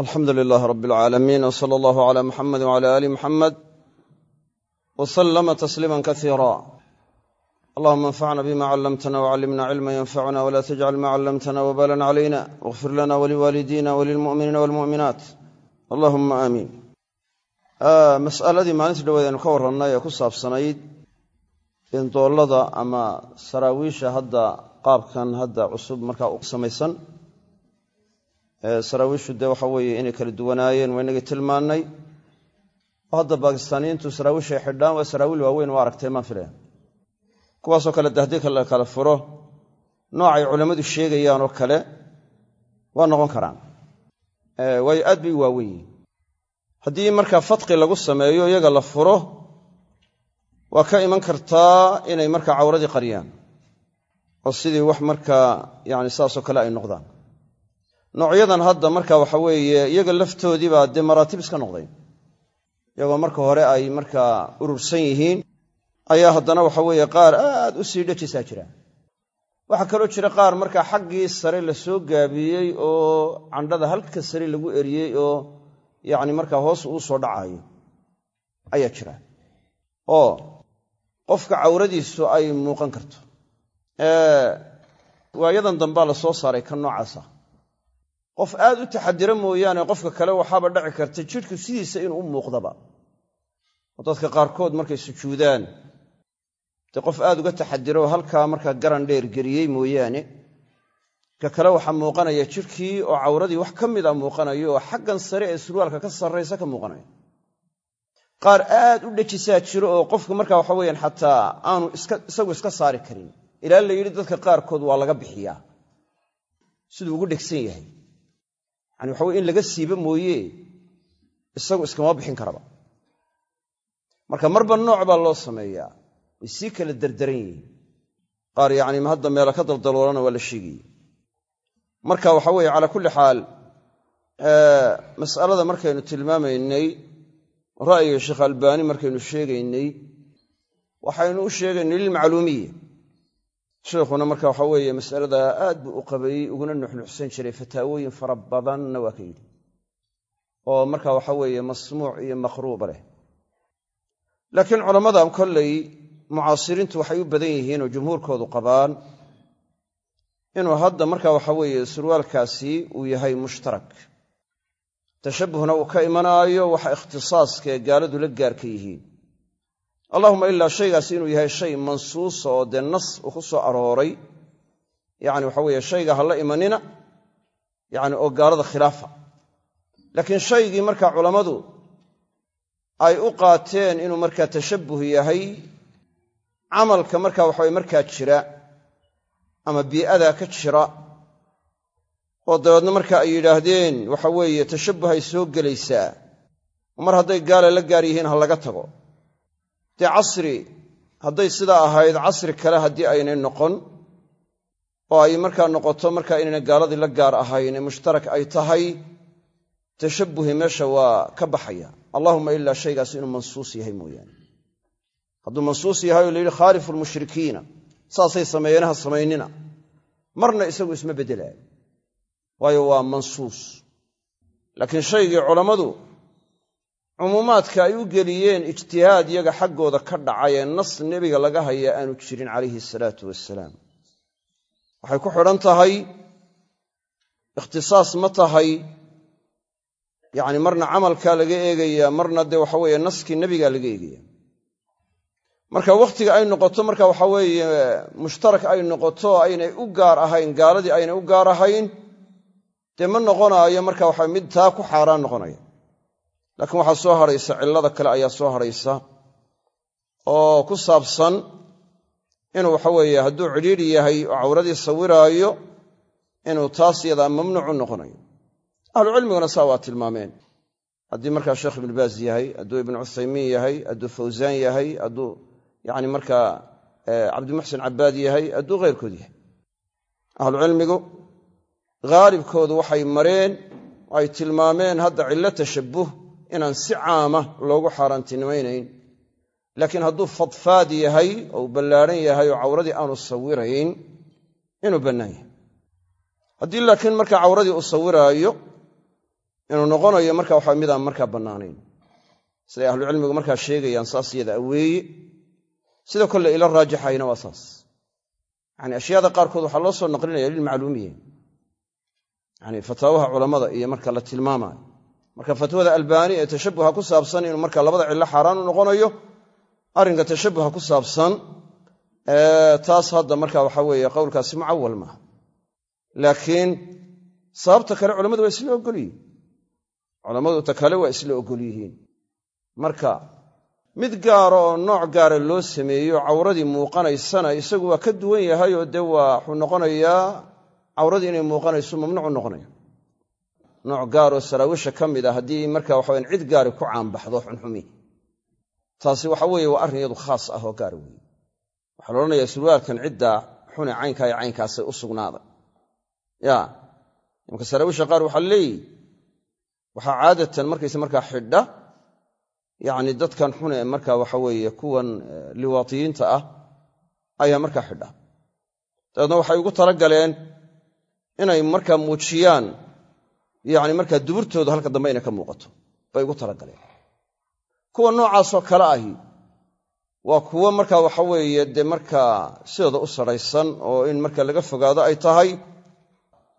alxamdu lilaahi rab alcaalamiin w sala allahu cala muxamedi wcala aali muxamed w salama tasliima kasiira allahuma anfacna bima callamtana wcallimna cilma yanfacuna wla tajcal ma callamtana wbalan calayna wاغfir lana waliwaalidina walilmu'miniina walmu'minaat allahuma aamiin mas'aladii maalintii dhaweed aynu ka warrannay ee ku saabsanayd indoollada ama saraawiisha hadda qaabkan hadda cusub markaa saraawiishu dee waxa weeye inay kala duwanaayeen waa inagii tilmaannay. Oo hadda baakistaaniyiintu saraawiishay xidhaan waa saraawiil waaweyn waa aragtay maan filaya kuwaasoo kale de haddii la kala furo noocay culammadu sheegayaan oo kale waa noqon karaan. Waayo aad bay u waawen yihiin haddii markaa fadqi lagu sameeyo iyaga la furo waa ka iman kartaa inay markaa cawradii qariyaan. Oo sidii wax markaa yani saasoo kale ay noqdaan noocyadan hadda marka waxa weeye iyaga laftoodii baa dee maraatib iska noqday. Iyagoo marka hore ay markaa urursan yihiin ayaa haddana waxa weeye qaar aad u sii dhejisaa jira. Waxaa kaloo jira qaar markaa xaggii sare la soo gaabiyey oo candhada halka sare lagu eriyey oo yacni markaa hoos uu soo dhacayo ayaa jira. Oo qofka cawradiisu ay muuqan karto. Waayadan dambaa la soo saaray ka noocaasa qof aad u taxadira mooyaane qofka kale waxaaba dhaci karta jidhku sidiisa inuu u muuqdaba. Oo dadka qaarkood markay sujuudaan dee qof aad uga taxadira oo halkaa markaa garan dheer geliyey mooyaane ka kale waxaa muuqanaya jidhkii oo cawradii wax ka mida muuqanayo oo xaggan sare ee surwaalka ka sarraysa ka muuqanaya. Qaar aad u dhejisaa jiro oo qofka markaa waxa weyaan xataa aanu isagu iska saari karin. Ilaa la yidhi dadka qaarkood waa laga bixiyaa. Siduu ugu dhegsan yahay yani waxa weye in laga siiba mooye. Isagu iskama bixin karaba. Marka marba nooc baa loo sameeyaa. Way sii kala derderan yihiin. Qaar yacni hadda meela ka daldaloolana waa la sheegayey. Marka waxa weeye calaa kulli xaal mas'alada markaynu tilmaamaynay ra'yiga sheekh albaani markaynu sheegaynay waxaynu u sheegaynay lilmacluumiya sheikhuna marka waxa weeye masalada aad buu u qabayey uguna nuxnuxsan jiray fataawooyin fara badanna waa ka yidhi. Oo marka waxa weeye masmuuc iyo maqruuba leh. Laakiin culammadan kollay mucaasiriintu waxay u badan yihiin oo jumhuurkoodu qabaan inuu hadda marka waxa weeye surwaalkaasi uu yahay mushtarak. Tashabbuhna uu ka imanaayo waxa ikhtisaaskaee gaaladu la gaarka yihiin allahuma ilaa shaygaasi inuu yahay shay mansuusa oo dee nas uu ku soo arooray yacni waxa weeye shayga ha la imanina yacni oo gaalada khilaafa. Laakiin shaygii markaa culammadu ay u qaateen inuu markaa tashabbuh yahay camalka markaa waxaweye markaa jira ama bii'adaa ka jira oo dabeedna marka ay yidhaahdeen waxa weeye tashabbuhay soo gelaysaa mar hadday gaala la gaar yihiin ha laga tago dee casri hadday sidaa ahayd casri kale haddii aynay noqon oo ay markaa noqoto markaa inayna gaaladii la gaar ahayn ee mushtarak ay tahay tashabbuhi meesha waa ka baxaya. Allahuma ilaa shaygaas inuu mansuus yahay mooyaane. Hadduu mansuus yahay oo la yidhi khaalifu lmushrikiina saasay sameeyeen ha samaynina. Marna isagu isma beddelaayo waayo waa mansuus. Laakiin shaygii culammadu cumuumaadka ay u geliyeen ijtihaad iyaga xaggooda ka dhacay ee nas nebiga laga hayaa aanu jirin calayhi salaatu wasalaam waxay ku xidhan tahay ikhtisaas ma tahay yacni marna camalkaa laga eegayaa marna dee waxa weeye naskii nebigaa laga eegaya. Marka wakhtiga ay noqoto marka waxa weeye mushtarak ay noqoto aynay u gaar ahayn gaaladii aynay u gaar ahayn dee ma noqonaayo marka waxa mid taa ku xaaraan noqonaya laakiin waxaa soo hadhaysa cillada kale ayaa soo hadhaysa oo ku saabsan inuu waxa weeye hadduu cidhiidhi yahay oo cawradii sawiraayo inuu taas yadaa mamnuucu noqonayo. Ahlucilmiguna saa waa tilmaameen. Haddii markaa sheekh ibnu baas yahay hadduu ibnu cuthaymiin yahay hadduu fawsaan yahay hadduu yacni markaa cabdimuxsin cabbaad yahay hadduu khayrkood yahay. Ahlucilmigu haalibkoodu waxay mareen ay tilmaameen hadda cillo tashabbuh inaan si caama loogu xaaraantinimaynayn. Laakiin hadduu fadfaad yahay oo uu yahay oo cawradii aanu sawirayn inuu bannaan yahay. Haddii laakiin markaa cawradii uu sawiraayo inuu noqonayo marka waxa midaan markaa bannaanayn. Siday ahlucilmigu markaa sheegayaan saas yada aweeye sida kolle ila raajixayna waa saas. Yani ashyaada qaarkood waxaa loo soo naqlinaya lilmacluumiye yani fataawaha culammada iyo marka la tilmaamayo marka fatwada albaani ee tashabuha ku saabsan inuu marka labada cillo xaaraan u noqonayo arrinka tashabuha ku saabsan taas hadda marka waxa weeye qowlkaasi mucawal maaha laakiin sababta kale culammadu waa isla ogol yihiin culammadu ta kale waa isla ogol yihiin marka mid gaara oo nooc gaara loo sameeyo cawradii muuqanaysana isagu waa ka duwan yahay oo dee waa wuxuu noqonayaa cawradii inay muuqanayso mamnuucu noqonaya nooc gaaroo saraawisha ka mid a haddii marka waxawan cid gaari ku caanbaxdo xunxumi. Taasi waxa weeye waa arrin iyadu khaas ah oo gaara weeye. Waxaa la odhanayaa surwaalkan ciddaa xune caynkaa iyo caynkaasay u sugnaaday ya imaka saraawisha qaar waxaa leeyihi waxaa caadatan markayse markaa xidha yacni dadkan xune marka waxa weeye kuwan liwaatiyiinta ah ayaa markaa xidha. Dabeedna waxay ugu talagaleen inay markaa muujiyaan yacni markaa duburtooda halka dambe inay ka muuqato bay ugu talagaleen kuwa noocaasoo kale ahi waa kuwo marka waxa weeye dee markaa sidooda u saraysan oo in marka laga fogaado ay tahay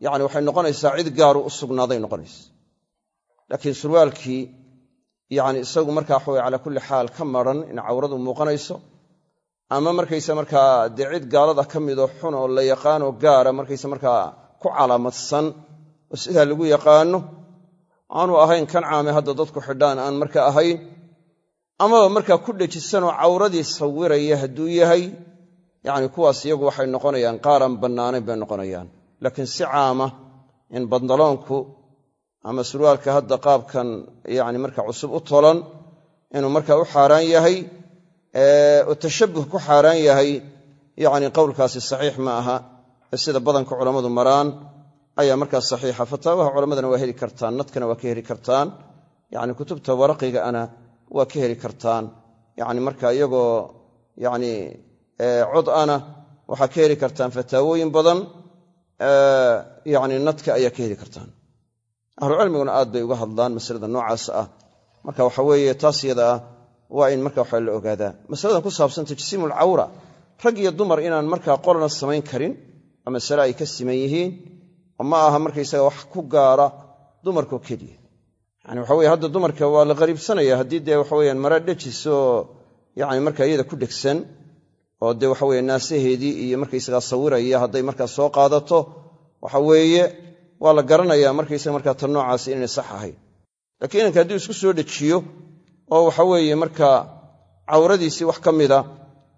yacni waxay noqonaysaa cid gaaru u sugnaaday noqonaysa. Laakiin surwaalkii yacni isagu marka waxa weye calaa kulli xaal ka maran in cawradu muuqanayso ama markaysa markaa dee cid gaalada ka midoo xun oo la yaqaanoo gaara markaysa markaa ku calaamadsan oo sidaa lagu yaqaano aanu ahayn kan caame hadda dadku xidhaan aan marka ahayn amaba markaa ku dhejisanoo cawradii sawiraya hadduu yahay yacni kuwaas iyagu waxay noqonayaan qaaran bannaanayn bay noqonayaan. Laakiin si caama in bandaloonku ama surwaalka hadda qaabkan yacni marka cusub u tolan inuu markaa u xaaraan yahay oo tashabuh ku xaaraan yahay yacni qowlkaasi saxiix ma aha ee sida badanka culammadu maraan ayaa markaa saxiixa. Fataawaha culammadana waa heli kartaan nadkana waa ka heli kartaan. Yacni kutubta waraqiga ana waa ka heli kartaan. Yacni marka iyagoo yacni cod ana waxaa ka heli kartaan fataawooyin badan yacni nadka ayaa ka heli kartaan. Ahlucilmiguna aad bay uga hadlaan masalada noocaas ah. Marka waxa weeye taas yada ah waa in marka waxa la ogaadaa. Masaladan ku saabsan tajsiimul cawra. Rag iyo dumar inaan markaa qolna samayn karin oo masale ay ka siman yihiin oo ma aha markaysaga wax ku gaara dumarkoo keliya yani waxa weye hadda dumarka waa la qariibsanaya. Haddii dee waxa weyaan mara dhejisoo yani marka iyada ku dhegsan oo dee waxa weye naasaheedii iyo markaysagaa sawiraya hadday markaa soo qaadato waxa weeye waa la garanayaa markaysaga markaa tan noocaasi inaynay sax ahayn. Lakiin inanka haddii isku soo dhejiyo oo waxa weeye markaa cawradiisii wax ka mida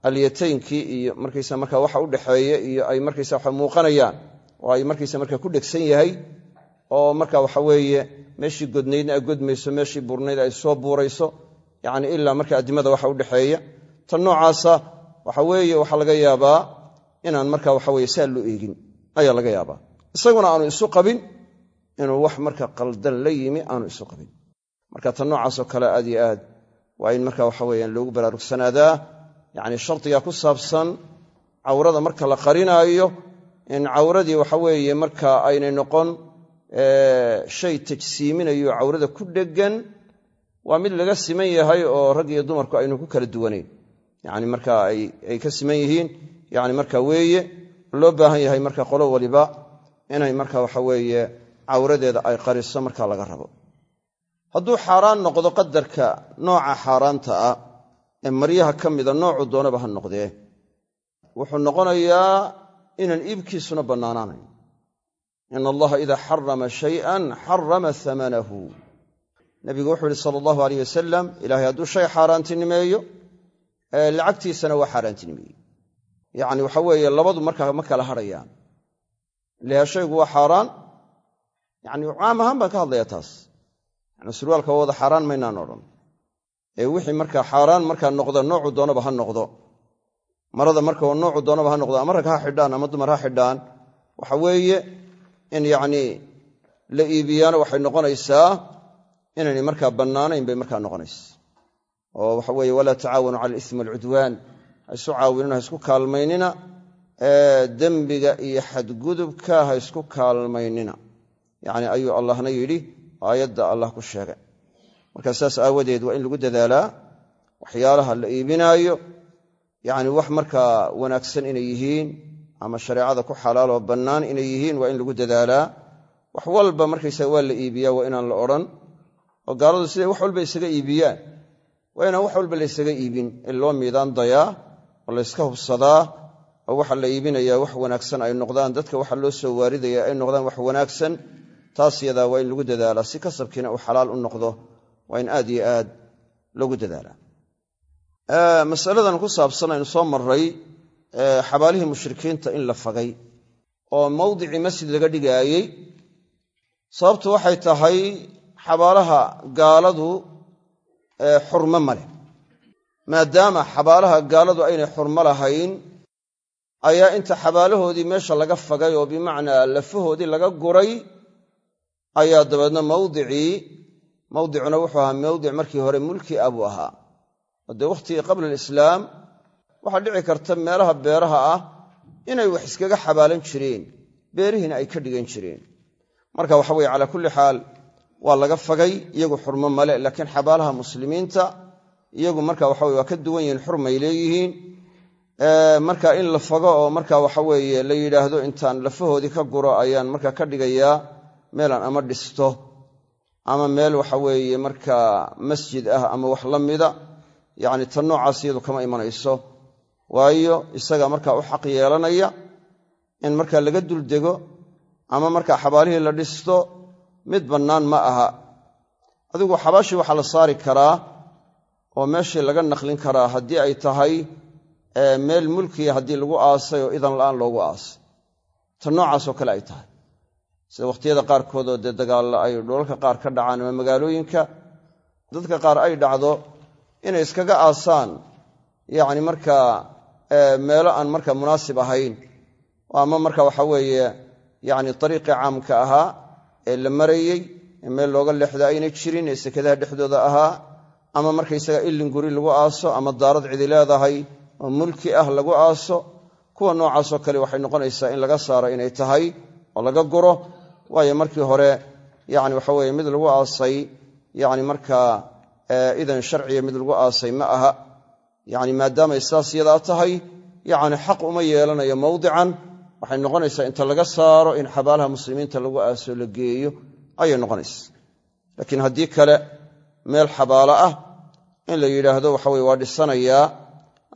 alyataynkii iyo markaysa marka waxa u dhexeeya iyo ay markaysa waxa muuqanayaan oo ay markaysa marka ku dhegsan yahay oo marka waxa weeye meeshii godnaydna ay godmayso meeshii buurnayd ay soo buurayso yacni ilaa marka addimada waxa u dhexeeya tan noocaasa waxa weeye waxaa laga yaabaa inaan marka waxa weye saa loo eegin ayaa laga yaabaa. Isaguna aanu isu qabin inuu wax marka qaldan la yimi aanu isu qabin. Marka tan noocaasoo kale aad yo aad waa in marka waxa weyaan loogu baraarugsanaada yacni shardiga ku saabsan cawrada marka la qarinaayo in cawradii waxa weeye marka aynay noqon shay tajsiiminayo cawrada ku dheggan waa mid laga siman yahay oo rag iyo dumarku aynu ku kala duwanayn. Yani marka ay ka siman yihiin yani marka weeye loo baahan yahay marka qolo waliba inay marka waxa weeye cawradeeda ay qariso marka laga rabo. Hadduu xaaraan noqdo qadarka nooca xaaraanta ah ee maryaha ka mida noocu doonaba ha noqdee. Wuxuu noqonayaa inaan iibkiisuna bannaanaanayn. Ina allaha idaa xarama shayan xarama amanahu nabigu wuxuu yihi sala allahu aleyh wasalam ilaahay hadduu shay xaaraantinimeeyo lacagtiisana waa xaaraantinimeeyey yacni waxa weeye labadu markaa ma kala hadhayaan ilaha shaygu waa xaaraan. Yani caam ahaan baan ka hadlayaa taas. Yani surwaalka waa wada xaaraan maynaan odhan. Ee wixii markaa xaaraan markaa noqda noocu doonaba ha noqdo marada marka noocu doonaba ha noqdo ama rag ha xidhaan ama dumar ha xidhaan. Waxa weeye in yacnii la iibiyaana waxay noqonaysaa inaynay markaa bannaanayn bay markaa noqonaysa. Oo waxa weeye walaa tacaawanu cala alismi walcudwaan. Ha isu caawinina ha isku kaalmaynina. Dembiga iyo xadgudubka ha isku kaalmaynina. Yacni ayuu allahna yidhi aayadda allah ku sheegay. Marka saas aawadeed waa in lagu dadaalaa waxyaalaha la iibinaayo yacni wax markaa wanaagsan inay yihiin ama shareecada ku xalaal oo bannaan inay yihiin waa in lagu dadaalaa. Wax walba markaysaga waa la iibiyaa waa inaan la odhan. Oo gaaladu siday wax walba isaga iibiyaan? Waa inaan wax walba laysaga iibin. In loo miidaan dayaa oo layska hubsadaa oo waxa la iibinayaa wax wanaagsan ay noqdaan. Dadka waxa loo soo waaridaya ay noqdaan wax wanaagsan. Taas yadaa waa in lagu dadaalaa si kasabkiina uu xalaal u noqdo. Waa in aad iyo aad loogu dadaalaa masaladan ku saabsan aynu soo maray xabaalihii mushrikiinta in la fagay oo mawdicii masjid laga dhigaayey sababtu waxay tahay xabaalaha gaaladu xurmo ma leh. Maadaama xabaalaha gaaladu aynay xurmo lahayn ayaa inta xabaalahoodii meesha laga fagay oo bimacnaa lafahoodii laga guray ayaa dabeedna mawdicii mawdicuna wuxuu ahaa mawdic markii hore mulki buu ahaa oo dee wakhtigii qabla alislaam waxaa dhici karta meelaha beeraha ah inay wax iskaga xabaalan jireen beerihiina ay ka dhigan jireen. Marka waxa weye calaa kulli xaal waa laga fagay iyagu xurmo male laakiin xabaalaha muslimiinta iyagu marka waxaweye waa ka duwan yihiin xurmay leeyihiin. Marka in la fago oo marka waxaweeye la yidhaahdo intaan lafahoodii ka guro ayaan marka ka dhigayaa meelaan ama dhisto ama meel waxaweeye markaa masjid ah ama wax la mida yacni tan noocaas iyadu kama imanayso. Waayo isaga markaa u xaq yeelanaya in markaa laga duldego ama markaa xabaalihii la dhisto mid bannaan ma aha. Adigu xabaashii waxaa la saari karaa oo meeshii laga naqlin karaa haddii ay tahay meel mulkiya haddii lagu aasay oo idan la'aan loogu aasay. Tan noocaasoo kale ay tahay. Sida wakhtiyada qaarkood oo dee dagaalla ay dholalka qaar ka dhacaan ama magaalooyinka dadka qaar ay dhacdo inay iskaga aasaan yacni markaa meelo aan marka munaasib ahayn. Ama marka waxa weeye yacni ariiqii caamka ahaa ee la marayey ee meel looga leexda aynay jirin ee sekadaha dhexdooda ahaa ama markaysaga illin guri lagu aaso ama daarad cidi leedahay oo mulki ah lagu aaso kuwa noocaasoo kale waxay noqonaysaa in laga saaro inay tahay oo laga guro. Waayo markii hore yani waxaweye mid lagu aasay yani markaa idan sharciya mid lagu aasay ma aha. Yani maadaamay saas yadaa tahay yani xaq uma yeelanayo mawdican. Waxay noqonaysaa inta laga saaro in xabaalaha muslimiinta lagu aaso la geeyo ayay noqonaysa laakiin haddii kale meel xabaalo ah in la yidhaahdo waxaweye waa dhisanayaa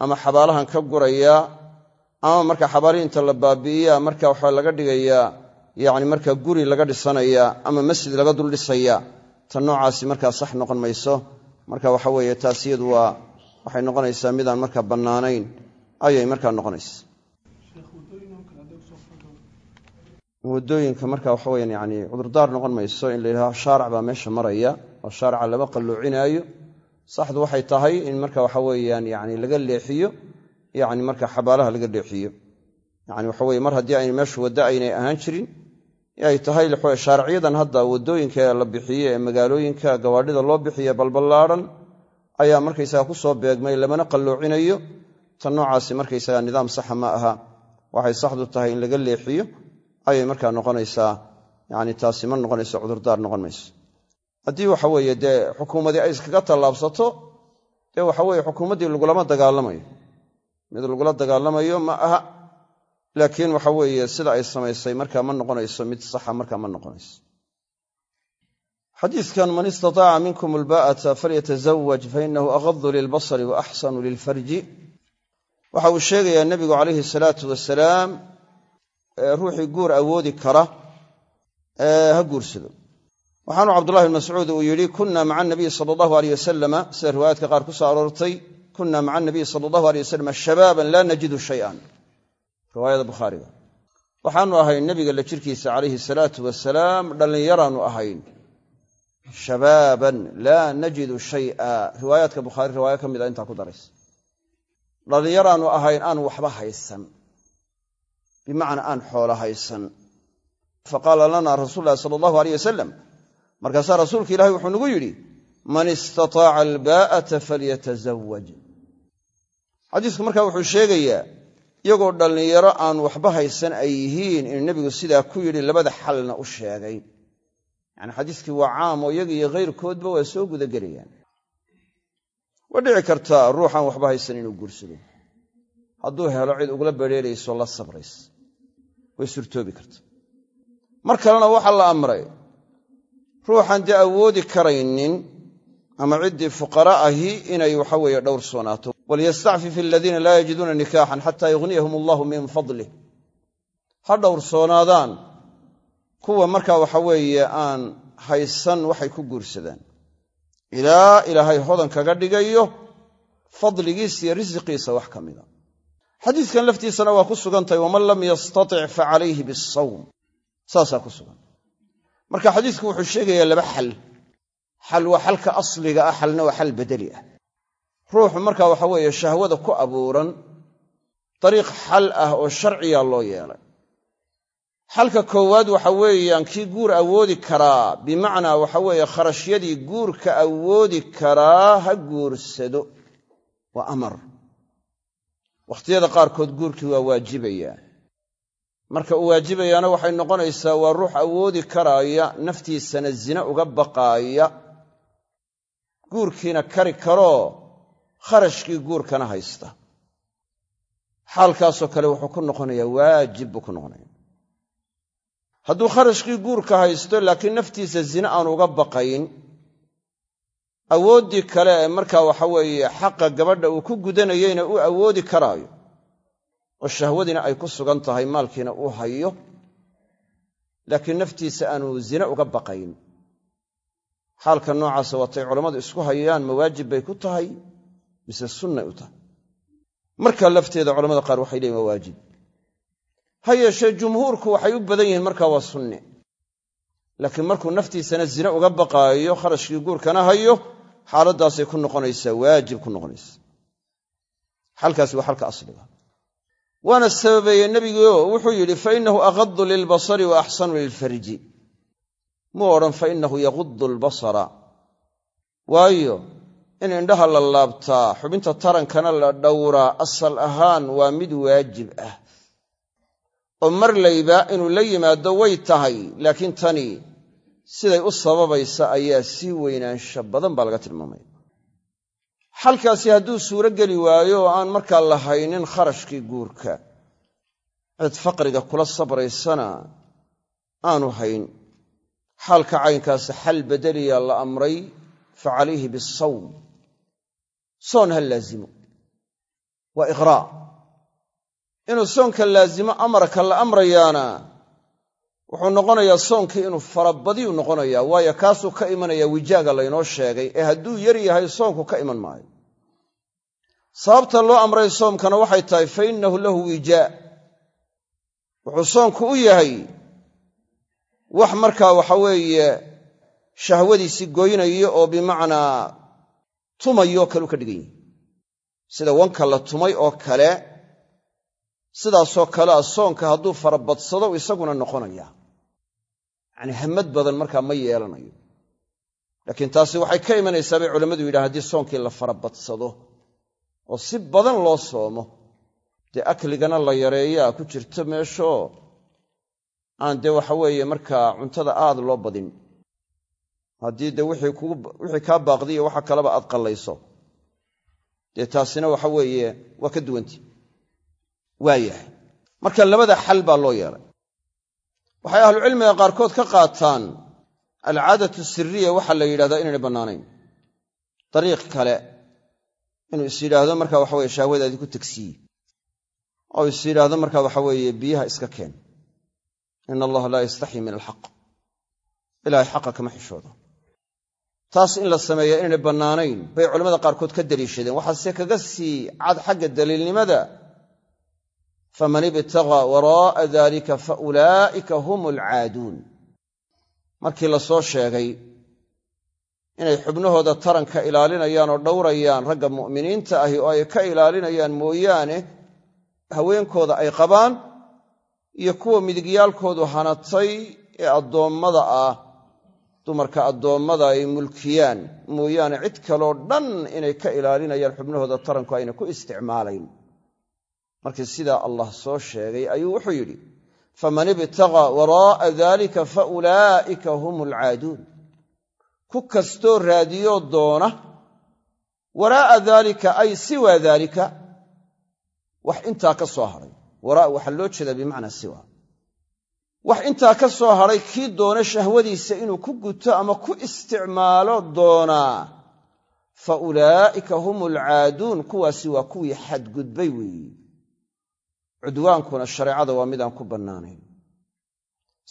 ama xabaalahan ka gurayaa ama marka xabaalihii inta la baabi'iyaa marka waxaa laga dhigayaa yani marka guri laga dhisanayaa ama masjid laga dul dhisayaa tan noocaasi markaa sax noqon mayso marka waxa weeye taas iyadu waa waxay noqonaysaa midaan marka bannaanayn ayay markaa noqonaysa waddooyinka marka waxa weyaan yani cudurdaar noqon mayso in la shaarac baa meesha maraya oo shaaraca lama qalluucinaayo. Saxdu waxay tahay in marka waxa weeyaan yani laga leexiyo yani marka xabaalaha laga leexiyo. Yani waxa weye mar haddii ayna meeshu waddo aynay ahaan jirin ay tahay shaaricyadan hadda waddooyinka la bixiye ee magaalooyinka gawaadhida loo bixiye balballaadhan ayaa markaysaga ku soo beegmay lamana qalloocinayo. Tan noocaasi markaysaga nidaam saxa ma aha. Waxay saxdu tahay in laga leexiyo. Ayay markaa noqonaysaa yani taasi ma noqonayso cudurdaar noqon mayso. Haddii waxa weeye dee xukuumadii ay iskaga tallaabsato dee waxa weye xukuumaddii lagulama dagaalamayo. Mid lagula dagaalamayo ma aha laakiin waxa weeye sida ay samaysay markaa ma noqonayso mid saxa markaa ma noqonayso. Xadiidkan man istataaca minkum albaa'ata falyatazawaj fainahu aghadu lilbasari wa axsanu lilfarji. Waxa uu sheegayaa nebigu calayhi salaatu wasalaam ruuxii guur awoodi kara ha guursado waxaanu cabdullahi bn mascuud uu yidhi kunna maca anabiyi sala allahu aleyh wasalama sida riwaayaadka qaar ku soo aroortay kunna maca anabiyi sala allahu aleyh wasalam shabaaban laa najidu shayan riwaayada bukhaariga waxaanu ahayn nebiga la jirkiisa calayhi salaatu wasalaam dhallinyaraanu ahayn. Shabaaban laa najidu shay'a. Riwaayaadka bukhaari riwaayo ka mida intaa ku daraysa. Dhallinyaraanu ahayn aan waxba haysan. Bimacnaa aan xoolo haysan. Faqaala lana rasuul lahi sala allahu aleyh wasalam markaasaa rasuulka ilahi wuxuu nagu yidhi man istataaca albaa'ata falyatazawaj xadiisku markaa wuxuu sheegayaa iyagoo dhallinyaro aan waxba haysan ay yihiin inuu nebigu sidaa ku yidhi labada xalna u sheegay. Yacni xadiiskii waa caam oo iyaga iyo khayrkoodba waa soo gudagelayaan. Waa dhici kartaa ruuxaan waxba haysan inuu guursado hadduu helo cid ugula bedheerayso la sabrays way surtoobi karta. Mar kalena waxaa la amray ruuxaan dee awoodi karaynin ama ciddii fuqara ahi inay waxaweeye dhowrsoonaato walyastacfif aladiina laa yajiduuna nikaaxan xataa yughniyahum allahu min fadlih ha dhowrsoonaadaan kuwa markaa waxa weeye aan haysan waxay ku guursadaan. Ilaa ilaahay hodan kaga dhigayo fadligiisa iyo risiqiisa wax ka mida. Xadiidkan laftiisana waa ku sugantahay waman lam yastatic fa calayhi bisawm saasaa ku sugan. Marka xadiidku wuxuu sheegayaa laba xal xal waa xalka asliga ah xalna waa xal bedeli ah. Ruuxu marka waxa weeye shahwada ku abuuran dariiq xal ah oo sharciya loo yeelay. Xalka koowaad waxa weeyaan kii guur awoodi karaa bimacnaa waxa weeye kharashyadii guurka awoodi karaa ha guursado. Waa amar. Wakhtiyada qaarkood guurkii waa waajibayaa marka uu waajibayaana waxay noqonaysaa waa ruux awoodi karaaya naftiisana zina uga baqaaya guurkiina kari karoo kharashkii guurkana haysta. Xaalkaasoo kale wuxuu ku noqonayaa waajib buu ku noqonaya hadduu kharashkii guurka haysto laakiin naftiisa zine aan uga baqayn awooddii kale ee markaa waxa weeye xaqa gabadha uu ku gudanayeyna uu awoodi karaayo oo shahwadiina ay ku sugan tahay maalkiina uu hayo laakiin naftiisa aanu zine uga baqayn xaalka noocaasa waatay culammadu isku hayaan mawaajib bay ku tahay mise sunnay u tahay? Markaa lafteeda culamada qaar waxay leeyiin waa waajib ha yeeshee jumhuurku waxay u badan yihiin markaa waa sunne laakiin markuu naftiisana zine uga baqaayo kharashkii guurkana hayo xaaladdaasay ku noqonaysaa waajib ku noqonaysa xalkaasi waa xalka asliga. Waana sababeeyey nebiguo wuxuu yidhi fa innahu aghadu lilbasari wa axsanu lilfarji muu odhan fa innahu yaqudu albasara. Waayo in indhaha la laabtaa xubinta tarankana la dhowraa asal ahaan waa mid waajib ah. Oo marlayba inuu la yimaado way tahay laakiin tani siday u sababaysa ayaa sii weynaansha badan baa laga tilmaamaya. Xalkaasi hadduu suuro geli waayo oo aan markaa lahaynin kharashkii guurka cid faqriga kula sabraysana aanu hayn xaalka caynkaasi xal bedeliya la amray fa calayhi bisawm soon ha laazimo. Waa iqraa' inuu soonka laazimo amarka la amrayaana wuxuu noqonayaa soonkii inuu farabadiyu noqonayaa waayo kaasuu ka imanaya wijaaga laynoo sheegay ee hadduu yar yahay soonku ka iman maayo. Sababta loo amray soomkana waxay tahay fa innahu lahu wijaa wuxuu soonku u yahay wax markaa waxa weeye shahwadiisii goynayo oo bimacnaa tumayoo kale u ka dhigan yahi sida wanka la tumay oo kale sidaasoo kalea soonka hadduu farabadsado isaguna noqonaya. Yacnii hamad badan markaa ma yeelanayo. Laakiin taasi waxay ka imanaysaa bay culammadu yidhahan haddii soonkii la farabadsado oo si badan loo soomo dee akligana la yareeyaa ku jirto meeshoo aan dee waxa weeye markaa cuntada aad loo badin. Haddii dee wixii kaa baaqdiyo waxa kaleba aad qallayso. Dee taasina waxa weeye waa ka duwanti. Waa yahay. Marka labada xal baa loo yeelay. Waxay ahlucilmiga qaarkood ka qaataan alcaadatu siriya waxaa la yidhahdaa inaynay bannaanayn. Dariiq kale inuu is yidhaahdo marka waxa weye shahwadaadii ku tegsiiye oo is yidhaahdo marka waxa weeye biyaha iska keen ina allaha laa yastaxyi min alxaq ilaahay xaqa kama xishoodo taas in la sameeya inaynay bannaanayn bay culamada qaarkood ka daliishadeen waxaase kaga sii cad xagga daliilnimada faman ibtagaa waraa'a dalika fa ulaa'ika hum alcaaduun markii la soo sheegay inay xubnahooda taranka ilaalinayaan oo dhowrayaan ragga mu'miniinta ahi oo ay ka ilaalinayaan mooyaane haweenkooda ay qabaan iyo kuwa midigyaalkoodu hanatay ee addoommada ah dumarka addoommada ay mulkiyaan. Mooyaane cid kaloo dhan inay ka ilaalinayaan xubnahooda taranku ayna ku isticmaalayn. Markii sidaa allah soo sheegay ayuu wuxuu yidhi faman ibtagaa waraa'a dalika fa ulaa'ika hum alcaaduun ku kastoo raadiyoo doona waraa'a daalika ay siwaa daalika. Wax intaa ka soo hadhay waraa waxaa loo jeedaa bimacnaa siwa. Wax intaa ka soo hadhay kii doona shahwadiisa inuu ku guto ama ku isticmaalo doonaa fa ulaa'ika hum alcaaduun kuwaasi waa kuwii xadgudbay weeyi. Cudwaankuna shareecada waa midaan ku bannaanayn.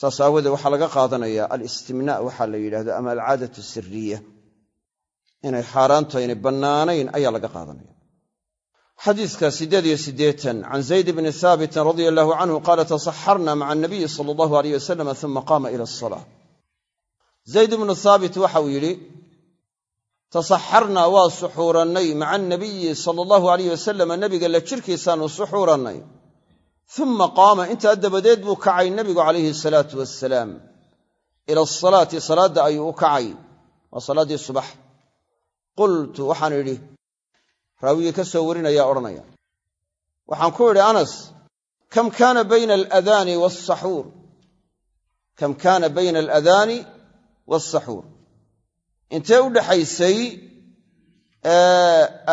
Saas aawadeed waxaa laga qaadanayaa alistimnaa waxaa la yidhahdo ama alcaadatu siriya inay xaaraantu aynay bannaanayn ayaa laga qaadanaya xadiiska siddeed iyo siddeetan can zayd bni haabitin radia allahu canhu qaala tasaxarna maca anabiyi sala allahu aleyh wasalam uma qaama ila asalaa zayd ibnu haabit waxauu yidhi tasaxarnaa waa suxuurannay maca anabiyi sala allahu aleyh wasalam nebiga la jirkiisaanu suxuurannay. Uma qaama intaa dabadeed buu kacay nebigu calayhi asalaatu wasalaam ila asalaati salaadda ayuu u kacay waa salaaddii subax raawigii ka soo warinayaa odhanaya. Waxaan ku idhi anas kam kaana bayna aladaani waasaxuur kam kaana bayna aladaani waasaxuur intee u dhaxaysay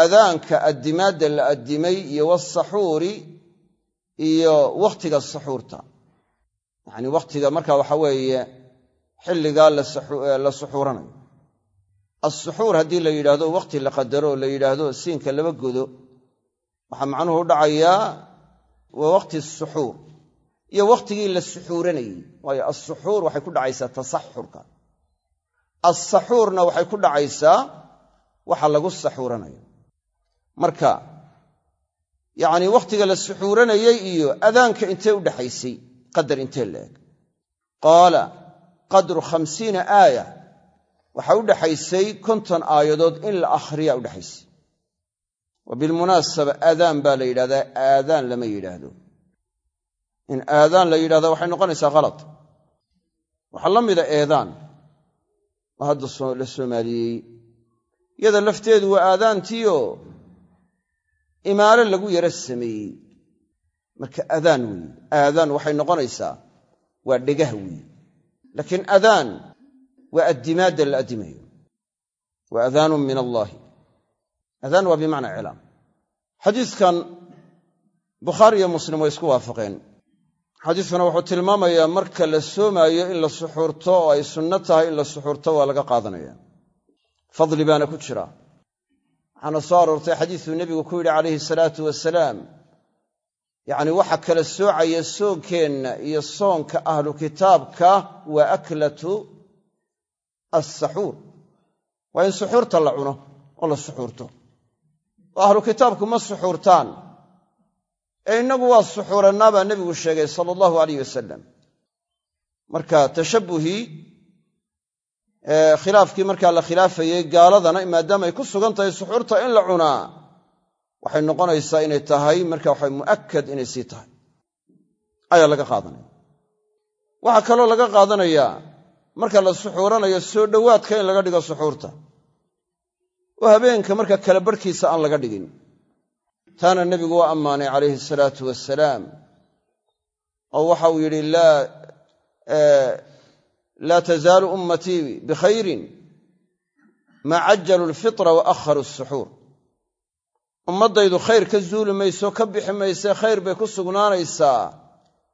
adaanka addimaadda la addimay iyo waasaxuuri iyo wakhtiga saxuurta yacni wakhtiga marka waxa weeye xilligaa la suxuuranayo assuxuur haddii la yidhaahdo wakhti la qadaro oo la yidhaahdo siinka laba godo waxaa macnuhu u dhacayaa waa wakhti suxuur iyo wakhtigii la suxuuranayey. Waayo assuxuur waxay ku dhacaysaa tasaxurka assaxuurna waxay ku dhacaysaa waxa lagu saxuuranayo. Marka yacnii wakhtiga la suxuuranayey iyo adaanka intee u dhaxaysay qadar intee la eg? Qaala qadru khamsiina aaya waxaa u dhaxaysay konton aayadood in la akhriyaa u dhaxaysay. Wa bilmunaasaba aadaan baa la yidhahdaa aadaan lama yidhaahdo. In aadaan la yidhahda waxay noqonaysaa khalad waxaa la mida eedaan. Oo hadda la soomaaliyey. Iyada lafteedu waa aadaantiio imaalo lagu yaro sameeyey. Marka adaan weeye aadaan waxay noqonaysaa waa dhegah weeye laakiin adaan waa addimaadda la addimayo wa adaanun min allaahi adaan waa bimacnaa cilaam xadiiskan bukhaari iyo muslim way isku waafaqeen. Xadiiskuna wuxuu tilmaamayaa marka la soomaayo in la suxuurto oo ay sunno tahay in la suxuurto waa laga qaadanaya. Fadli baana ku jira. Waxaana soo aroortay xadiisuu nebigu ku yidhi calayhi salaatu wasalaam yacni waxa kala soocaya soonkeenna iyo soonka ahlu kitaabka waa aklatu assaxuur waa in suxuurta la cuno oo la suxuurto. Oo ahlu kitaabku ma suxuurtaan. Ee innagu waa suxuurannaa baa nebigu sheegay sala allahu alayh wasalam marka tashabbuhii khilaafkii markaa la khilaafayey gaaladana maadaama ay ku sugan tahay suxuurta in la cunaa waxay noqonaysaa inay tahay marka waxa mu'akad inay sii tahay. Ayaa laga qaadanaya. Waxaa kaloo laga qaadanayaa marka la suxuuranayo soo dhowaadka in laga dhigo suxuurta. Oo habeenka marka kala barhkiisa aan laga dhigin. Taana nebigu waa ammaanay calayhi salaatu wasalaam oo waxa uu yidhi laa tazaalu ummatii bikhayrin maa cajalu alfitra wa akharu asuxuur ummaddaydu khayr ka zuuli mayso ka bixi mayse khayr bay ku sugnaanaysaa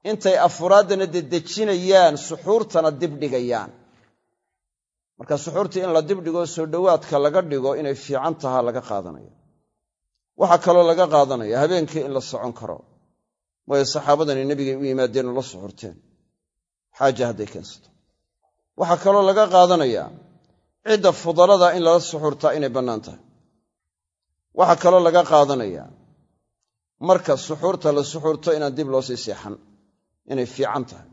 intay afuraaddana dedejinayaan suxuurtana dibdhigayaan. Marka suxuurtii in la dibdhigoo soo dhowaadka laga dhigo inay fiican tahaa laga qaadanaya. Waxaa kaloo laga qaadanaya habeenkii in la socon karo. Waayo saxaabadani nebigay u yimaadeen la suxurteen xaaja hadday keensato. Waxaa kaloo laga qaadanayaa cidda fudalada in lala suxurtaa inay bannaan tahay. Waxaa kaloo laga qaadanayaa marka suxuurta la suxuurto inaan dib loo sii seexan inay fiican tahay.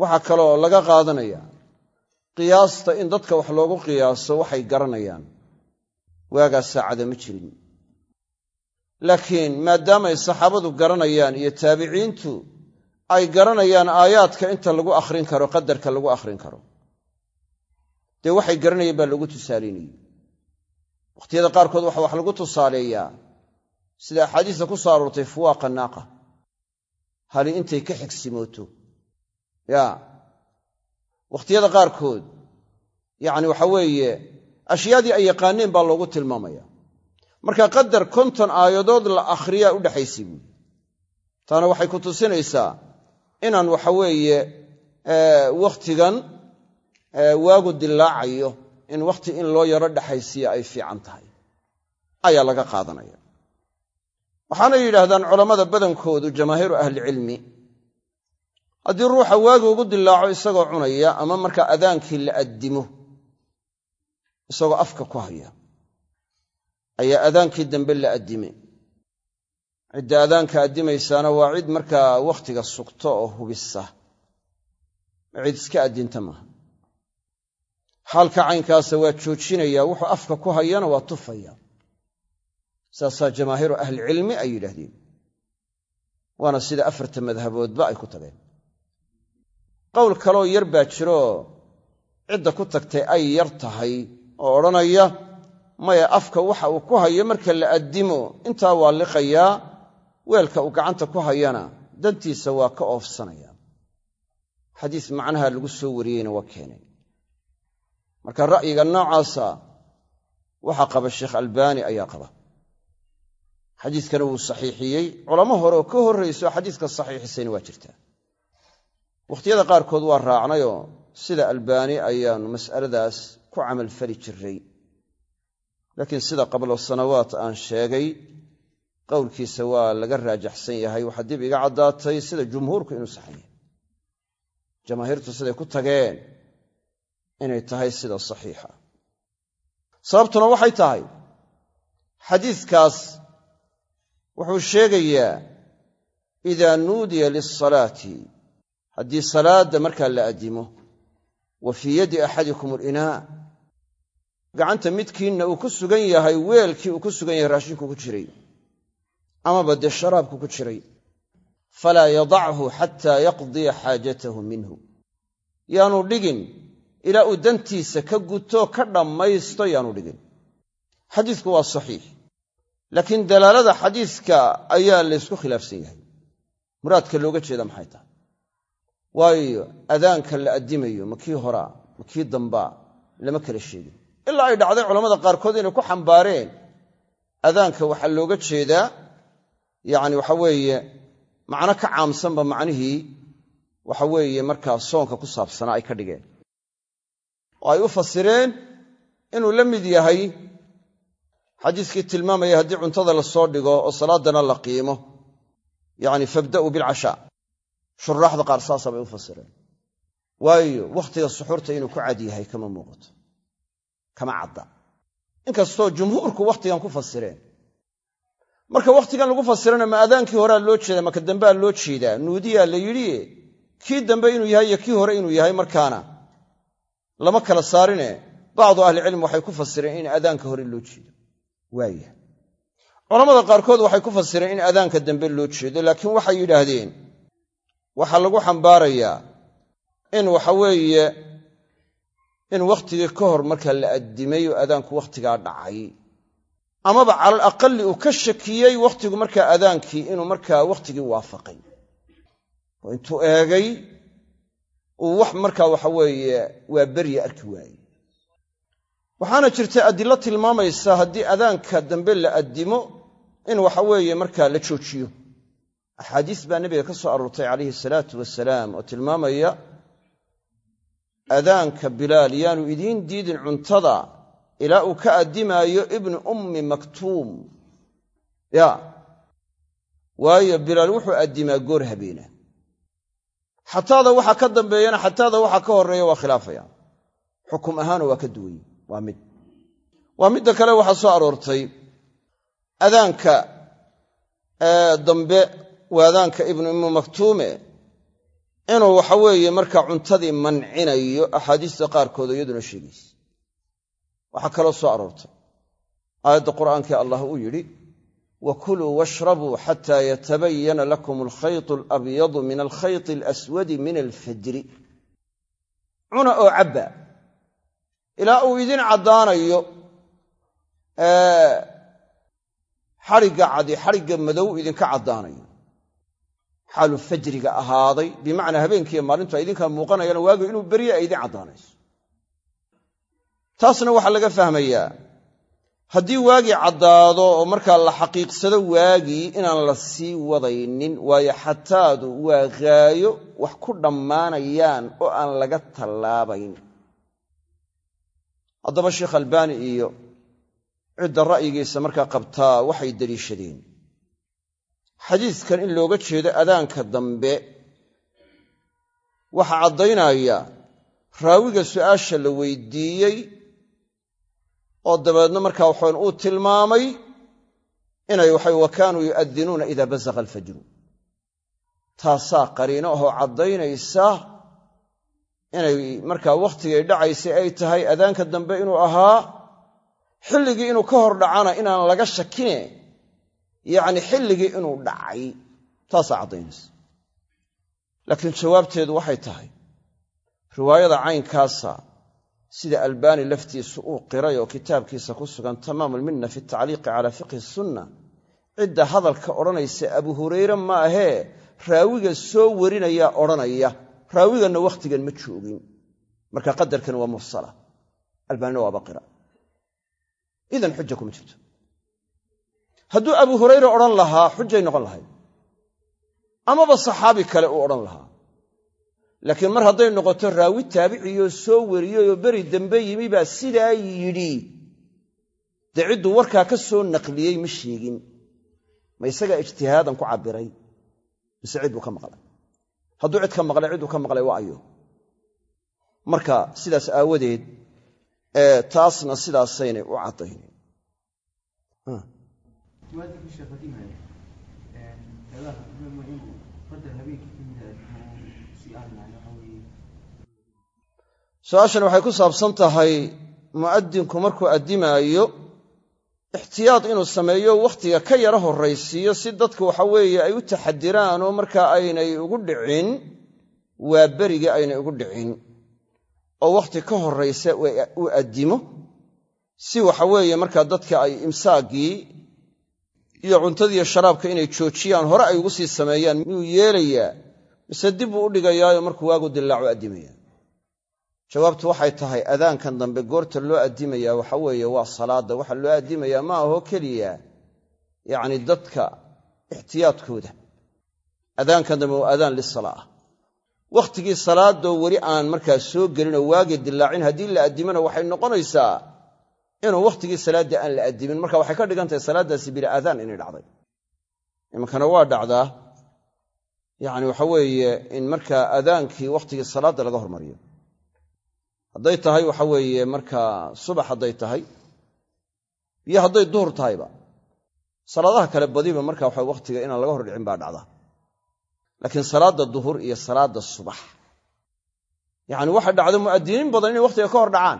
Waxaa kaloo laga qaadanayaa qiyaasta in dadka wax loogu qiyaaso waxay garanayaan. Waagaas saacada ma jirin. Laakiin maadaamaay saxaabadu garanayaan iyo taabiciintu ay garanayaan aayaadka inta lagu akhrin karo qadarka lagu akhrin karo. Dee waxay garanayeen baa loogu tusaalaynayey wakhtiyada qaarkood waxa wax lagu tusaaleeyaa sida axaadiista ku soo aroortay fuwaaqa naaqa hali intay ka xigsimooto. Ya. Wakhtiyada qaarkood yacni waxa weeye ashyaadii ay yaqaaneen baa loogu tilmaamaya. Marka qadar konton aayadood la akhriyaa u dhexaysay buuli taana waxay ku tusinaysaa inaan waxa weeye wakhtigan waagu dilaacayo in wakhti in loo yaro dhexaysiya ay fiican tahay. Ayaa laga qaadanaya waxaanay yidhaahdaan culammada badankoodu jamaahiiru ahlicilmi haddii ruuxa waagi ugu dilaaco isagoo cunaya ama markaa adaankii la addimo isagoo afka ku haya ayaa adaankii dambe la addime cidda adaanka addimaysaana waa cid markaa wakhtiga sugto oo hubisa. Cid iska addinta maaha. Xaalka caynkaasa waa joojinaya wuxuu afka ku hayana waa tufaya saasaa jamaahiiru ahlicilmi ay yidhaahdeen. Waana sida afarta madhaboodba ay ku tageen. Qowl kaloo yar baa jiroo cidda ku tagtay ay yar tahay oo odhanaya maya afka waxa uu ku hayo marka la addimo intaa waa liqayaa weelka uu gacanta ku hayana dantiisa waa ka oofsanaya. Xadiis macnaha lagu soo wariyeyna waa keenay. Marka ra'yiga noocaasa waxaa qaba sheekh albaani ayaa qaba xadiiskana wuu saxiixiyey. Culamo hore oo ka horrayso xadiiska saxiixisayna waa jirtaa. Wakhtiyada qaarkood waa raacnayoo sida albaani ayaannu mas'aladaas ku camalfali jiray laakiin sida qablo sanawaat aan sheegay qowlkiisa waa laga raajaxsan yahay. Waxaa dib iga caddaatay sida jumhuurku inuu saxan yahay jamaahiirtu siday ku tageen inay tahay sida saxiixa. Sababtuna waxay tahay xadiiskaas wuxuu sheegayaa idaa nuudiya lilsalaati haddii salaadda markaa la addimo wa fii yaddi axadikum alinaa. Gacanta midkiinna uu ku sugan yahay weelkii uu ku sugan yahay raashinku ku jiray amaba dee sharaabku ku jiray falaa yadachu xataa yaqdiya xaajatahu minhu. Yaanu dhigin ilaa uu dantiisa ka guto ka dhammaysto yaanu dhigin. Xadiisku waa saxiix laakiin dalaalada xadiiska ayaa laysku khilaafsan yahay. Muraadka looga jeeda maxay tahay? Waayo adaanka la addimayo ma kii horaa ma kii dambaa lama kala sheegin. Ilaa ay dhacday culamada qaarkood inay ku xambaareen adaanka waxaa looga jeedaa yacni waxa weeye macno ka caamsanba macnihii waxa weeye markaa soonka ku saabsanaa ay ka dhigeen. Oo ay u fasireen inuu la mid yahay xadiiskii tilmaamaya haddii cuntada la soo dhigo oo salaadana la qiimo yacni fabda'uu bilcashaa shuraaxda qaar saasa bay u fasireen. Waayo wakhtiga suxuurta inuu ku cad yahay kama muuqato kama cadda. Inkastoo jumhuurku wakhtigan ku fasireen. Marka wakhtigan lagu fasirana ma adaankii horea loo jeeda maka dambea loo jeedaa. Nuudiyaa la yidhi kii dambe inuu yahay iyo kii hore inuu yahay markaana lama kala saarine. Bacdu ahlicilm waxay ku fasireen in adaanka hore loo jeedo waaya culamada qaarkood waxay ku fasireen in adaanka dambe loo jeedo laakiin waxay yidhaahdeen waxaa lagu xambaarayaa in waxa weeye in wakhtigii ka hor marka la addimay oo adaanku wakhtigaa dhacay. Amaba calal aqali uu ka shakiyey wakhtigu markaa adaankii inuu markaa wakhtigii waafaqay. Oo intuu eegay uu wax markaa waxa weeye waa berya arki waayey waxaana jirta adilo tilmaamaysa haddii adaanka dambe la addimo in waxa weeye markaa la joojiyo. Axaadiis baa nebiga ka soo aroortay calayhi salaatu wasalaam oo tilmaamaya adaanka bilaal yaanu idiin diidin cuntada ilaa uu ka addimaayo ibnu ummi maktuum. Ya waayo bilaal wuxuu addimaa goor habeena. Xataada waxa ka dambeeyana xataada waxa ka horreeya waa khilaafaya. Xukum ahaana waa ka duwanye waa mid. Waa midda kale waxaa soo aroortay adaanka dambe waa adaanka ibnu ummi maktuume inuu waxa weeye markaa cuntadii mancinayo axaadiista qaarkood iyaduna sheegaysa. Waxaa kaloo soo aroortay. Aayadda qur'aankae allah uu yidhi wa kuluu washrabuu xataa yatabayana lakum alkhaytu alabyadu min alkhayti alaswadi min alfajri cuna oo cabba ilaa uu idin caddaanayo xadhigga cadi xadhigga madow idinka caddaanayo. Xaalu fajriga ahaaday bimacnaa habeenkiiyo maalintu ay idinkaa muuqanayaan waagu inuu berye ay idin caddaanayso. Taasna waxaa laga fahmayaa haddii waagii caddaado oo markaa la xaqiiqsado waagii inaan la sii wadaynin waayo xataadu waa haayo wax ku dhammaanayaan oo aan laga tallaabayn haddaba sheekh albaani iyo cidda ra'yigiisa markaa qabtaa waxay deliishadeen. Xadiidkan in looga jeedo adaanka dambe waxaa caddaynaya raawiga su'aasha la weydiiyey oo dabeedna markaa waxawan uu tilmaamay inay waxay wa kaanuu yu'adinuuna idaa basaqa alfajru. Taasaa qariino ahoo caddaynaysa inay markaa wakhtigay dhacaysay ay tahay adaanka dambe inuu ahaa xilligii inuu ka hor dhacana inaan laga shakine yacni xilligii inuu dhacay. Taasaa caddaynaysa laakiin jawaabteedu waxay tahay riwaayada caynkaasa sida albaani laftiisu uu qiray oo kitaabkiisa ku sugan tamaam alminna fi tacliiqi cala fiqhi sunna cidda hadalka odhanaysa abu hurayre ma ahee raawiga soo warinayaa odhanaya raawiganna wakhtigan ma joogin. Marka qadarkan waa mursala albaanina waaba qira idan xuja kuma jirto. Hadduu abu hurayre odhan lahaa xujay noqon lahayd. Amaba saxaabi kale uu odhan lahaa. Laakiin mar hadday noqoto raawi taabiciyoo soo wariyeyoo beri dambe yimi baa sidaa yidhi dee cidduu warkaa ka soo naqliyey ma sheegin. Ma isagaa ijtihaadan ku cabbiray. Mise cid buu ka maqlay hadduu cid ka maqlay cidduu ka maqlay waa ayo. Marka sidaas aawadeed taasna sidaasaynay u caddaynin. Su'aashan waxay ku saabsan tahay mu'adinku markuu addimaayo ixtiyaad inuu sameeyo wakhtiga ka yara horraysiiyo si dadku waxa weeye ay u taxadiraan oo markaa aynay ugu dhicin waa berigii aynay ugu dhicin. Oo wakhti ka horraysa uu addimo si waxa weeye markaa dadka ay imsaaggii iyo cuntadiiyo sharaabka inay joojiyaan hore ay ugu sii sameeyaan miyuu yeelayaa mise dib buu u dhigayaayo markuu waagu dillaacu addimaya jawaabtu waxay tahay adaankan dambe goorta loo addimayaa waxa weeye waa salaadda. Waxa loo addimayaa ma ahoo keliya yacni dadka ixtiyaadkooda. Adaankan dambe waa adaan lisalaa wakhtigii salaadoo weli aan markaa soo gelinoo waagii dillaacin haddii la addimana waxay noqonaysaa inuu wakhtigii salaadda aan la addimin. Marka waxay ka dhigan tahay salaaddaasi bila aadaan inay dhacday. Iminkana waa dhacdaa yacni waxa weeye in markaa adaankii wakhtigii salaadda laga hormariyo hadday tahay waxa weeye markaa subax hadday tahay iyo hadday duhur tahayba. Salaadaha kale badiba marka waxa wakhtiga inaan laga hor dhicin baa dhacda. Laakiin salaadda duhur iyo salaadda subax. Yacni waxa dhacda mu'adiniin badan inay wakhtiga ka hor dhacaan.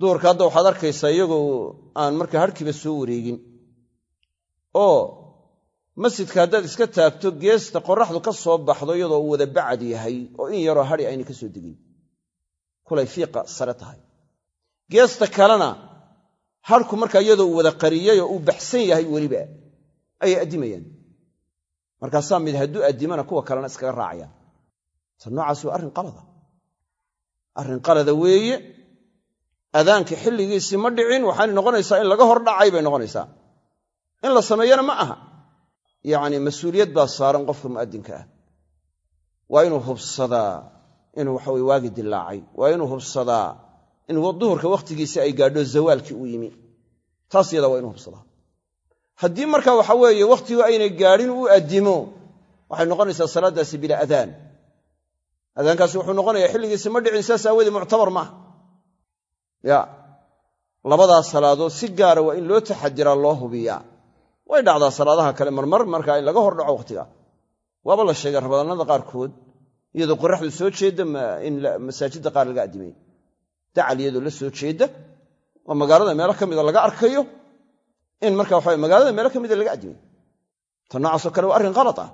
Duhurka hadda waxaad arkaysaa iyagoo aan markaa harkiiba soo wareegin. Oo masjidka haddaad iska taagto geesta qoraxdu ka soo baxdo iyadoo uu wada bacad yahay oo in yaroo hadhi aynay ka soo degin kulay fiiqa sare tahay. Geesta kalena harku markaa iyadoo uu wada qariyay oo uu baxsan yahay weliba ayay addimayaan. Markaasaa mid hadduu addimana kuwa kalena iskaga raacayaan ta noocaas waa arrin qalada. Arrin qalada weeye adaanka xilligiisii ma dhicin waxaanay noqonaysaa in laga hor dhacay bay noqonaysaa. In la sameeyana ma aha. Yacni mas'uuliyad baa saaran qofka mu'addinka ah. Waa inuu hubsadaa inuu waxaweye waagi dilaacay waa inuu hubsadaa in duhurka wakhtigiisi ay gaadho zawaalkii uu yimi. Taas yadaa waa inuu hubsadaa. Haddii marka waxa weeye wakhtigu aynay gaadhin uu addimo waxay noqonaysaa salaaddaasi bilaa adaan. Adaankaasi wuxuu noqonayaa xilligiisi ma dhicin saas aawoodee muctabar maaha ya labadaas salaadood si gaara waa in loo taxadiraa loo hubiyaa. Way dhacdaa salaadaha kale marmar markaa in laga hor dhaco wakhtiga waaba la sheegay rabadaanada qaarkood iyadoo qoraxdu soo jeedda in masaajidda qaar laga addimay. Dacal iyadoo la soo jeedda oo magaalada meelo ka mida laga arkayo in marka waxa magaalada meelo ka mida laga addimay. Ta noocaasoo kale waa arrin kalad ah.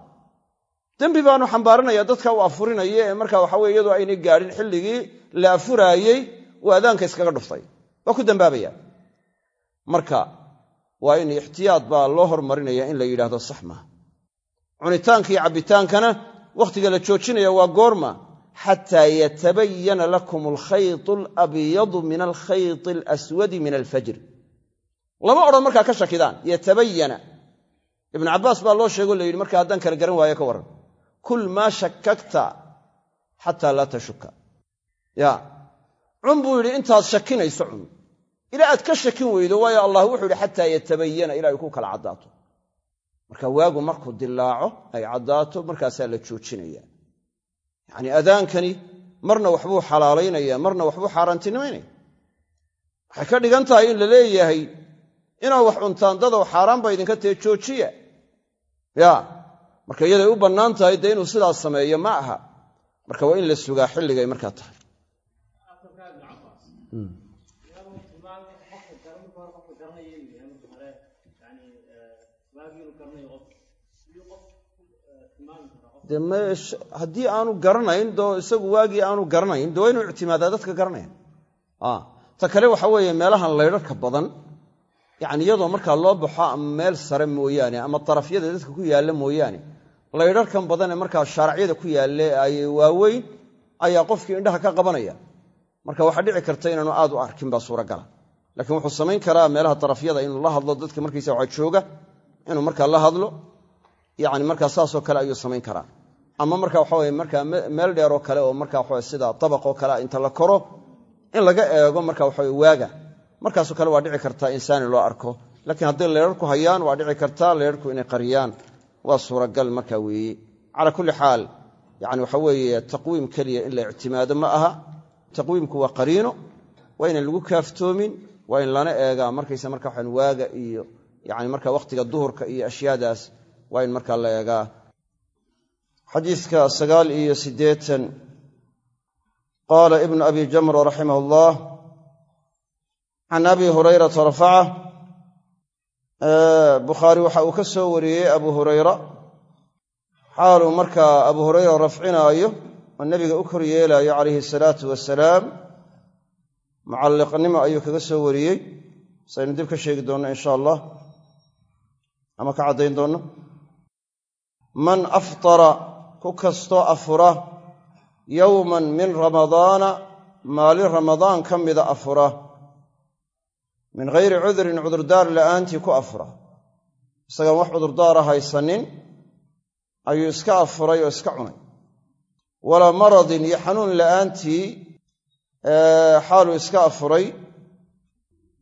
Dembi baanu xambaaranaya dadka u afurinaya ee marka waxa weye iyadoo aynay gaadhin xilligii la afuraayey uu adaanka iskaga dhuftay. Waa ku dambaabaya. Marka waa in ixtiyaad baa loo hormarinaya in la yidhaahdo sax maaha cunitaanka iyo cabbitaankana wakhtiga la joojinaya waa goorma. Xataa yatabayana lakum alkhayt alabyadu min alkhayt alaswadi min alfajr. Lama odhan markaa ka shakidaan. Yatabayana ibnu cabbaas baa loo sheego la yidhi marka haddaan kala garan waayo ka warran. Kul maa shakakta xataa laa tashuka ya. Cun buu yidhi intaad shakinayso cun. Ilaa aad ka shakin weydo waayo allah wuxuu yidhi xataa yatabayana ilaa ay ku kala caddaato marka waagu markuu dilaaco ay caddaato markaasaa la joojinaya. Yacnii adaankani marna waxbuu xalaalaynaya marna waxbuu xaaraantinimaynaya waxay ka dhigan tahay in la leeyahay inaad wax cuntaan dadow xaaraan ba idinka tahe joojiya. Ya marka iyaday u bannaan tahay dee inuu sidaas sameeyo ma aha. Marka waa in la sugaa xilligay markaa tahay de haddii aanu garanayn doo isagu waagii aanu garanayn de inuu ictimaadaa dadka garanaya ta kale waxa weeye meelahan laydharka badan yani iyadoo markaa loo baxo meel sare mooyaane ama darafyada dadka ku yaalla mooyaane laydharkan badanee markaa shaaracyada ku yaalle ay waaweyn ayaa qofkii indhaha ka qabanaya. Marka waxaa dhici karta inaanu aad u arkin baa suuragala. Laakiin wuxuu samayn karaa meelaha darafyada inuu la hadlo dadka markiisa waxa jooga inuu markaa la hadlo yani markaa saasoo kale ayuu samayn karaa. Ama marka waxaweye markaa meel dheeroo kale oo marka waxawe sida dabaqoo kale inta la koro in laga eego marka waxawe waaga. Markaasoo kale waa dhici kartaa insaani loo arko. Laakiin hadday leerarku hayaan waa dhici kartaa leerarku inay qariyaan. Waa suuragal marka weeye calaa kulli xaal yani waxa weeye taqwiim keliya in la ictimaado ma aha. Taqwiimku waa qariino waa inaan lagu kaaftoomin waa in lana eegaa markaysa marka waxaan waaga iyo yani marka wakhtiga duhurka iyo ashyaadaas waa in markaa la eegaa. Xadiiska sagaal iyo siddeetan. Qaala ibnu abi jamra raximah allah can abi hurayrata rafaca bukhaari waxa uu ka soo wariyey abu hurayra. Xaaluu markaa abu hurayra rafcinaayo oo nebiga u kor yeelaayo calayhi asalaatu wasalaam mucalliqnimo ayuu kaga soo wariyey. Saynu dib ka sheegi doonno insha allah. Ama ka caddayn doonno man aftara ku kastoo afura yowman min ramadaana maalin ramadaan ka mida afura. Min ghayri cudurin cudurdaar la'aantii ku afura. Isagaan wax cudurdaara haysanin ayuu iska afuray oo iska cunay. Walaa maradin iyo xanuun la'aantii xaaluu iska afuray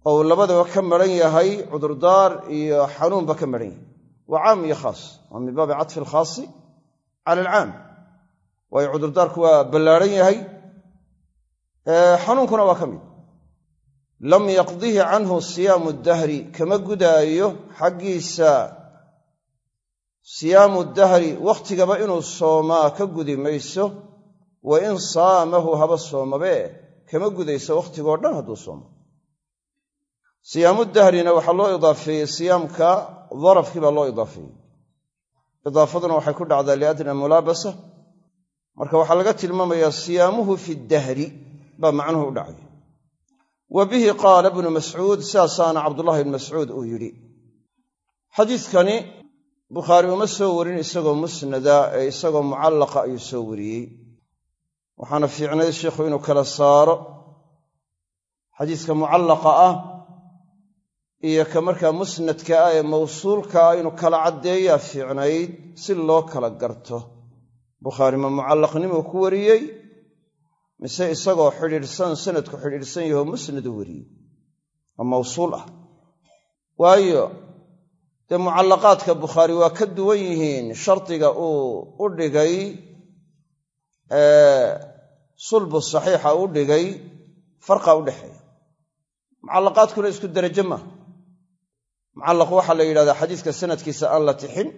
oo labadaba ka maran yahay cudurdaar iyo xanuunba ka maran yahay waa caam iyo khaas. Waa min baabi catfi alkhaasi cala alcaam. Waayo cudurdaarku waa ballaadhan yahay. Xanuunkuna waa ka mid. Lam yaqdihi canhu siyaamu dahri kama gudaayo xaggiisa siyaamu dahri wakhtigaba inuu soomaa ka gudi mayso wa in saamahu haba soomabee kama gudayso wakhtigoo dhan hadduu soomo siyaamu dahrina waxaa loo idaafeeyey siyaamka darafkii baa loo idaafeeyey idaafaduna waxay ku dhacdaa liadna mulaabasa. Marka waxaa laga tilmaamayaa siyaamuhu fi dahri baa macnuhu u dhacay. Wa bihi qaala ibnu mascuud sidaasaana cabdullahi ibnu mascuud uu yidhi xadiidkani bukhaari uma soo warin isagoo musnada ee isagoo mucallaqa ayuu soo wariyey. Waxaana fiicnayd sheikhu inuu kala saaro. Xadiiska mucallaqa ah iyo ka markaa musnadka ah ee mawsuulka ah inuu kala caddeeyaa fiicnayd si loo kala garto. Bukhaari ma mucallaqnimuu ku wariyey mise isagoo xidhiidhsan sanadku xidhiidhsan yahoo musnad u wariyey? Oo mawsuul ah. Waayo dee mucallaqaadka bukhaari waa ka duwan yihiin shardiga uu u dhigay sulbu saxiixa u dhigay farqa u dhexeeya. Mucallaqaadkuna isku derajo maaha mucallaq waxaa la yidhahdaa xadiiska sanadkiisa aan la tixin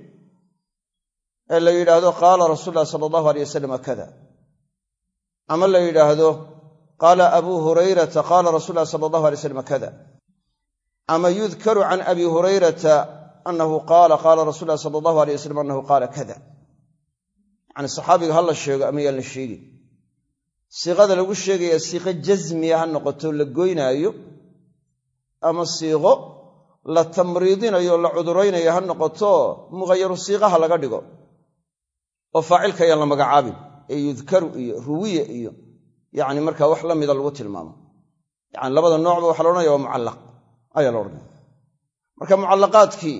ee la yidhaahdo qaala rasuul ulahi sala allahu aleyh wasalam kada ama la yidhaahdo qaala abuu hurayrata qaala rasul ulahi sala allahu alay slam kada ama yudkaru can abi hurayrata anahu qaala qaala rasul ulahi sala allahu aleyh wasalam anahu qaala kada yacni saxaabiga ha la sheego ama yaan la sheegin. Siiqada lagu sheegaya siiqo jasmiya ha noqoto la goynaayo ama siiqo la tamriidinayo la cuduraynayo ha noqoto mughayaru siiqaha laga dhigo. Oo faacilka ayaan la magacaabin ee yudkaru iyo ruwiya iyo yacni markaa wax la mida lagu tilmaamo. Yacani labada noocba waxa la odhanaya waa mucallaq ayaa la odhanaya marka mucallaqaadkii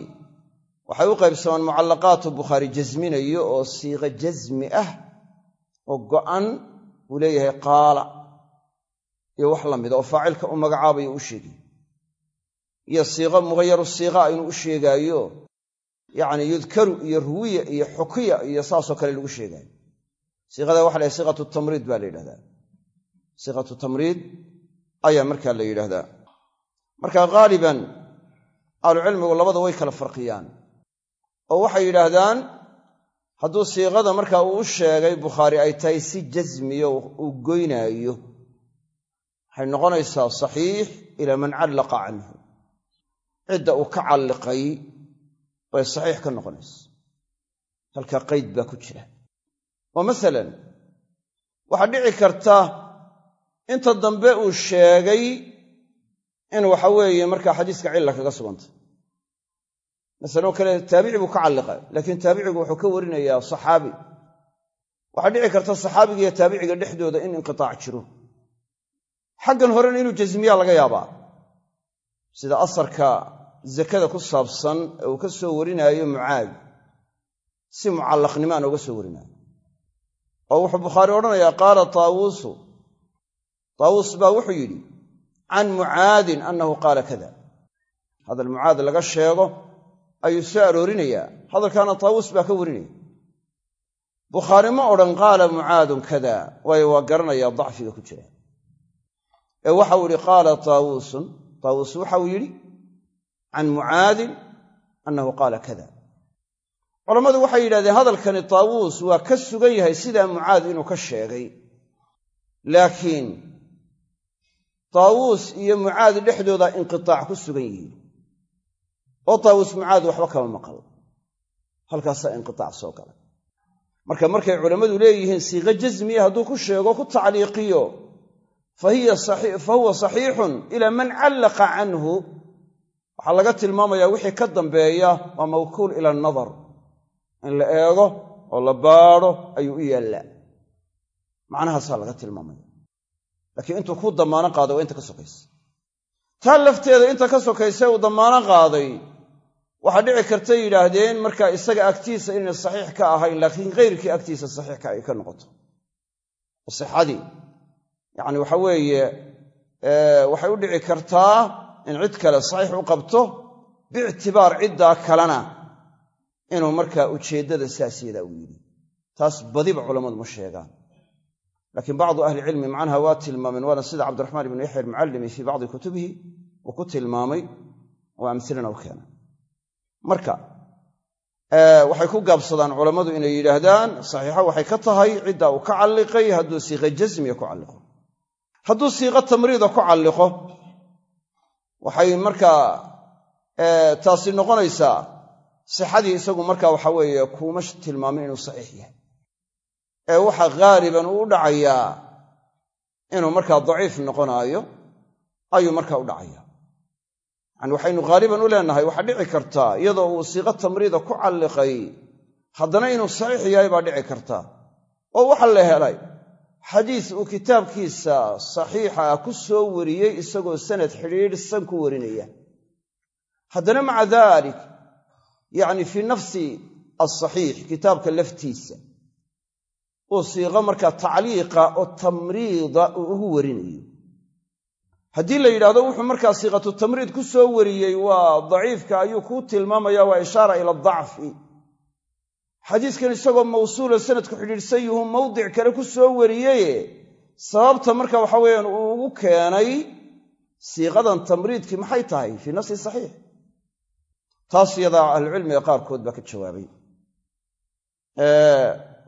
waxay u qaybsamaan mucallaqaatu bukhaari jasminayo oo siiqo jasmi ah oo go'an uu leeyahay qaala iyo wax la mida oo faacilka u magacaabayo u sheegayo iyo siiqo muhayaru siiqa inuu u sheegaayo yacni yudkaru iyo ruwiya iyo xukiya iyo saasoo kale lagu sheegaayo. Siiqada waxa la siiqatu tamriid baa la yidhahdaa. Siiqatu tamriid ayaa markaa la yidhaahdaa marka haaliban ahlucilmigu labada way kala farqiyaan oo waxay yidhaahdaan hadduu siiqada markaa uu sheegay bukhaari ay tahay si jasmiyo uu goynaayo waxay noqonaysaa saxiix ilaa man callaqa canhu cidda uu ka calliqay bay saxiix ka noqonaysa. Halkaa qayd baa ku jira. Oo masalan waxaa dhici karta inta dambe uu sheegay in waxa weeye markaa xadiiska cilla kaga sugantay masaloo kale taabici buu ka calliqay laakiin taabicigu wuxuu ka warinayaa saxaabi. Waxaa dhici karta saxaabiga iyo taabiciga dhexdooda in inqitaac jiro. Xaggan horena inuu jasmiyaa laga yaabaa. Sida asarka zakada ku saabsan ee uu ka soo warinaayo mucaad si mucallaqnimo uga soo warinaayo. Oo wuxuu bukhaari odhanayaa qaala taawuusu taawuus baa wuxuu yidhi can mucaadin annahu qaala kada. Hadal mucaad laga sheego ayuu soo aroorinayaa. Hadalkaana taawuus baa ka warinaya. Bukhaari ma odhan qaala mucaadun kada waayo waa garanayaa dacfiga ku jira. Ee waxau yidhi qaala taawuusun taawuus waxau yidhi can mucaadin annahu qaala kada culammadu waxay yidhahdeen hadalkani taawuus waa ka sugan yahay sidaa mucaad inuu ka sheegay. Laakiin taawuus iyo mucaad dhexdoodaa inqitaac ku sugan yihiin. Oo taawuus mucaad waxba kama maqal. Halkaasaa inqitaac soo galay. Marka markay culammadu leeyihiin siiqo jasmiya hadduu ku sheego ku tacliiqiyo fa huwa saxiixun ilaa man callaqa canhu waxaa laga tilmaamayaa wixii ka dambeeya waa mawkuul ila anadar in la eego oo la baadho ayuu u yaallaa macnahaasaa laga tilmaamaya. Laakiin intuu ku damaano qaaday waa inta ka sokaysa. Taa lafteeda inta ka sokaysa uu damaano qaaday waxaa dhici karta yidhaahdeen markaa isaga agtiisa inay saxiix ka ahayn laakiin keyrkii agtiisa saxiixka ay ka noqoto. Sixadii. Yacni waxa weeye waxay u dhici kartaa in cid kale saxiix u qabto biictibaar ciddaa kalena inuu markaa ujeeddada saas yadaa uu yidhi. Taas badiba culammadu ma sheegaan. Laakiin bacdu ahlicilmi macnaha waa tilmaameen waana sida cabdiraxmaan ibnu yaxya almucallimi fii bacdi kutubihi uu ku tilmaamay oo amsilana u keenay. Marka waxay ku gaabsadaan culammadu inay yidhaahdaan saxiixo waxay ka tahay cidda uu ka calliqay hadduu siiqa jasmiya ku calliqo. Hadduu siiqo tamriida ku calliqo waxay markaa taasi noqonaysaa sixadii isagu marka waxa weeye kuuma tilmaamin inuu saxiix yahay. Ee waxa ghaaliban uu u dhacayaa inuu markaa daciif noqonaayo ayuu markaa u dhacayaa yani waxaynu ghaaliban u leenahay waxaa dhici kartaa iyadoo uu siiqo tamriida ku calliqay haddana inuu saxiix yahay baa dhici karta. Oo waxa la helay xadiis uu kitaabkiisa saxiixa ku soo wariyey isagoo sanad xidhiidhsan ku warinaya. Haddana maca daalik yacni fii nafsi alsaxiix kitaabka laftiisa uu siiqo markaa tacliiqa oo tamriida uu ugu warinayo. Haddii la yidhahdo wuxuu markaa siiqatu tamriid ku soo wariyey waa daciifka ayuu kuu tilmaamaya waa ishaara ila dacfi xadiiskan isagoo mawsuulo sanadku xidhiidhsan yuhu mawdic kale ku soo wariyeye sababta marka waxa weeyaan uu ugu keenay siiqadan tamriidkii maxay tahay? Fii nafsi saxiix. Taas iyadaa ahlucilmiga qaarkood baa ka jawaabay.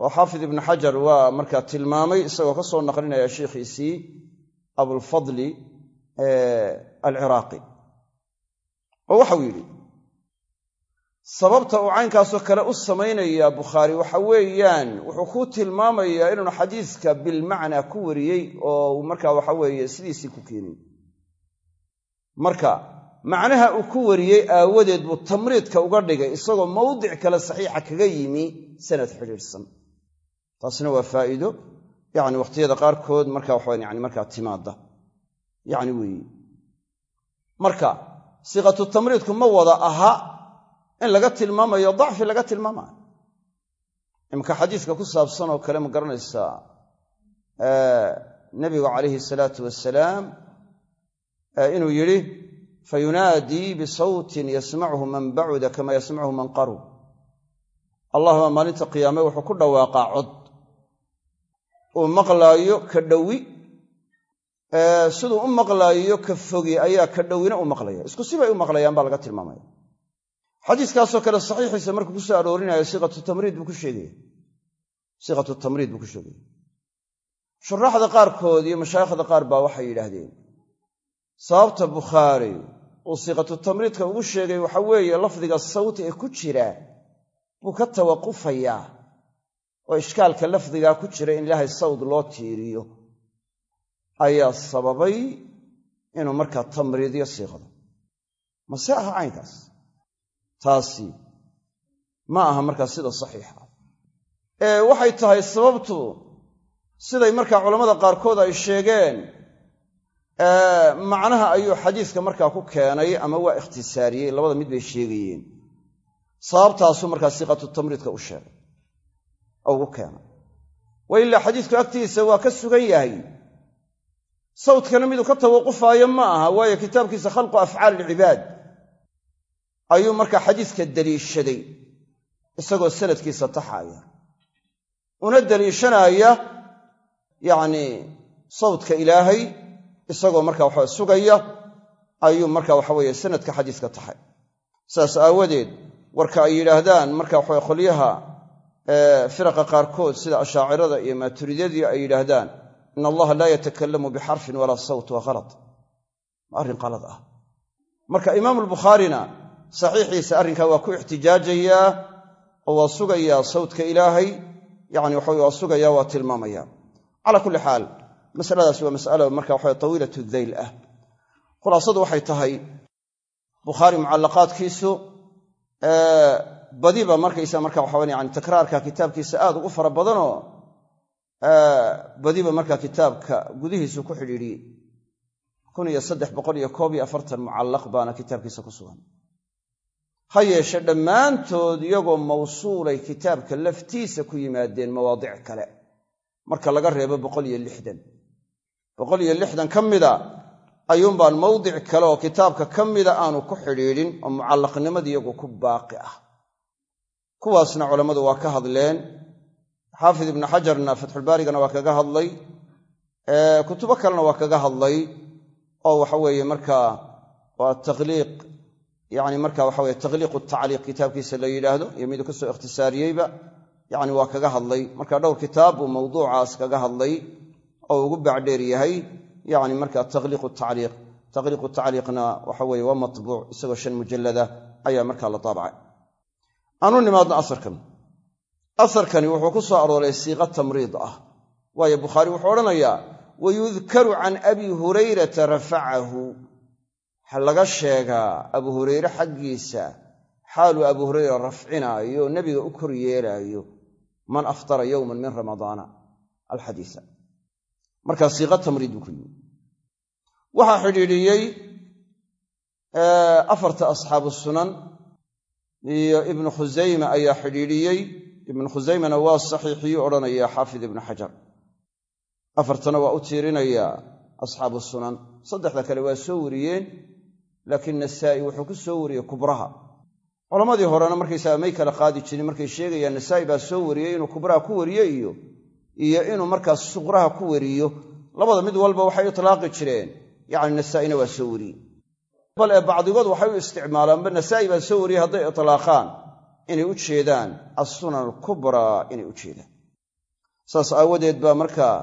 Oo xaafid ibnu xajar waa markaa tilmaamay isagoo ka soo naqlinaya sheikhiisii abulfadli alciraaqi. Oo waxau yidhi sababta uu caynkaasoo kale u samaynaya bukhaari waxa weeyaan wuxuu ku tilmaamayaa inuunu xadiiska bilmacnaa ku wariyey oo markaa waxa weeye sidiisii ku keenin marka macnaha uu ku wariyey aawadeed buu tamriidka uga dhigay isagoo mawdic kale saxiixa kaga yimi sanad xidhiidhsan. Taasna waa faa'iido. Yani wakhtiyada qaarkood marka waxawan yani markaa timaadda. Yani weeye marka siiqatu tamriidku ma wada aha in laga tilmaamayo dacfi laga tilmaamayo. Imanka xadiiska ku saabsan oo kale ma garanaysaa nebigu calayhi salaatu wasalaam inuu yidhi fayunaadii bisawtin yasmachu man bacuda kama yasmachu man qarub. Allahuma maalinta qiyaame wuxuu ku dhawaaqaa cod. Uu maqlaayo ka dhowi siduu u maqlaayo ka fogi ayaa ka dhowina u maqlaya isku sibay u maqlayaan baa laga tilmaamaya xadiiskaasoo kale saxiixiisa markuu ku soo aroorinayo siiqatu tamriid buu ku sheegaya siiqatu tamriid buu ku sheegaya shuraaxda qaarkood iyo mashaayikhda qaar baa waxay yidhaahdeen sababta bukhaari uu siiqatu tamriidka ugu sheegay waxa weeye lafdiga sawti ee ku jira buu ka tawaqufayaa oo ishkaalka lafdigaa ku jira in ilaahay sawd loo tiiriyo. Ayaa sababay inuu markaa tamriidiyo siiqada mase aha caynkaas taasi ma aha markaa sida saxiixa. Ee waxay tahay sababtu siday markaa culammada qaarkood ay sheegeen macnaha ayuu xadiiska markaa ku keenay ama waa ikhtisaariyey labada mid bay sheegayeen. Sababtaasuu markaa siiqatu tamriidka u sheegay oo ugu keenay. Wa ilaa xadiisku agtiisa waa ka sugan yahay sawdkana miduu ka tawaqufaayo ma aha waayo kitaabkiisa khalqu afcaal ilcibaad ayuu markaa xadiiska daliishaday isagoo sanadkiisa taxaaya una daliishanaaya yacnii sawdka ilaahay isagoo marka waxa sugaya ayuu marka waxaweye sanadka xadiiska taxay. Saas aawadeed warka ay yidhaahdaan marka waxa qolyaha firaqa qaarkood sida ashaacirada iyo maaturidadii ay yidhaahdaan in allaha laa yatakalamu bixarfin walaa sawt waa khalad waa arrin qalad ah. Marka imaamu albukhaarina saxiixiisa arrinkaa waa ku ixtijaajayaa oo waa sugayaa sawdka ilaahay yani waxa waa sugaya waa tilmaamaya. Calaa kulli xaal masaladaas waa mas'alo marka waxa tawiilat dayl ah. Khulaasadu waxay tahay bukhaari mucallaqaadkiisu badiba markaysa marka waxawan yani takraarka kitaabkiisa aad ugu fara badanoo badiba marka kitaabka gudihiisu ku xidhiidhiyey kun iyo saddex boqol iyo koob iyo afartan mucallaq baana kitaabkiisa ku sugan ha yeeshe dhammaantood iyagoo mawsuulay kitaabka laftiisa ku yimaadeen mawaadic kale. Marka laga reebo boqol iyo lixdan. Boqol iyo lixdan ka mida ayuunbaan mawdic kale oo kitaabka ka mida aanu ku xidhiidhin oo mucallaqnimada iyagu ku baaqi ah. Kuwaasna culammadu waa ka hadleen. Xaafid ibnu xajarna fatxulbaarigana waa kaga hadlay. Kutubo kalena waa kaga hadlay. Oo waxaweeye markaa waa taqliiq yani marka waxa weye taqliiqu tacliiq kitaabkiisa la yidhaahdo iyo miduu ka soo ikhtisaariyeyba yani waa kaga hadlay. Marka dhowr kitaab buu mawduucaas kaga hadlay oo ugu bacdheer yahay yani marka taqliiqu tacliiq. Taqliiqu tacliiqna waxa weye waa matbuuc isagoo shan mujallada ayaa markaa la taabacay aanu nimaadno asarkan. Asarkani wuxuu ku soo arooray siiqa tamriid ah. Waayo bukhaari wuxuu odhanayaa wayudkaru can abi hurayrata rafacahu waxa laga sheegaa abu hureyre xaggiisa xaaluu abu hureyra rafcinaayo nebiga u kor yeelaayo man aftara yowman min ramadaana alxadiisa markaa siiqa tamriid buu ku yimi waxaa xidhiidhiyey afarta asxaabu sunan iyo ibnu khusayma ayaa xidhiidhiyey. Ibnu khusaymana waa saxiixiyu odhanaya xaafid ibnu xajar. Afartana waa u tiirinayaa asxaabu sunan. Saddexda kale waa soo wariyeen laakiin nasaa'i wuxuu ku soo wariyey kubraha. Culammadii horena markaysaga may kala qaadi jirin markay sheegayaan nasaa'i baa soo wariyey inuu kubraha ku wariyo iyo iyo inuu markaas suqraha ku wariyo. Labada mid walba waxay itlaaqi jireen. Yacni nasaa'ina waa soo wariyey. Bal ee bacdigood waxay u isticmaalaanba nasaa'i baa soo wariyey hadday itlaaqaan inay u jeedaan. Assunan alkubraa inay u jeedaan. Saas aawadeed baa markaa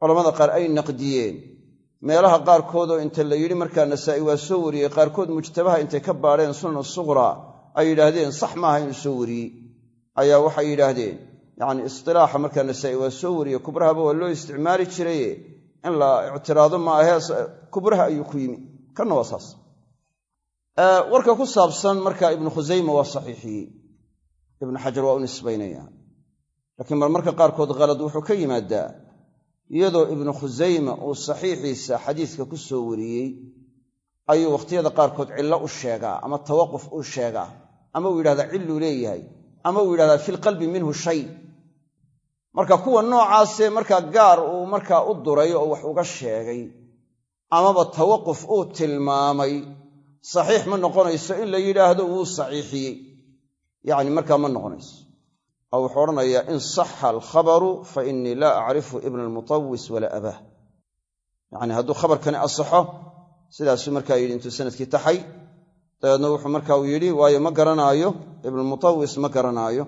culamada qaar ay naqdiyeen meelaha qaarkoodoo inta la yidhi markaa nasaa'i waa soo wariyey qaarkood mujtabaha intay ka baadheen sunan suqraa ay yidhaahdeen sax maaha inuu soo wariyey. Ayaa waxay yidhaahdeen yacni istilaaxa markaa nasaa'i waa soo wariyey kubrahaba waa loo isticmaali jiraye in la ictiraado ma ahee kubraha ayuu ku yimi. Kanna waa saas. Warka ku saabsan marka ibnu khusayma waa saxiixiyey. Ibnu xajar waa u nisbaynaya. Laakiin marmarka qaarkood khalad wuxuu ka yimaadaa iyadoo ibnu khusayma uu saxiixiisa xadiiska ku soo wariyey ayuu wakhtiyada qaarkood cillo u sheegaa ama tawaquf u sheegaa ama uu yidhahdaa cilluu leeyahay ama uu yidhahdaa filqalbi minhu shay. Marka kuwa noocaasee markaa gaar uu markaa u duray oo wax uga sheegay amaba tawaquf uu tilmaamay saxiix ma noqonayso in la yidhaahdo wuu saxiixiyey. Yacni markaa ma noqonayso oo wuxuu odhanayaa in saxa alkhabaru fa innii laa acrifu ibna almutawis walaa abaah yacni hadduu khabarkani asaxo sidaasuu markaa yidhi intuu sannadkii taxay dabeedna wuxuu marka uu yidhi waayo ma garanaayo ibnulmutawis ma garanaayo.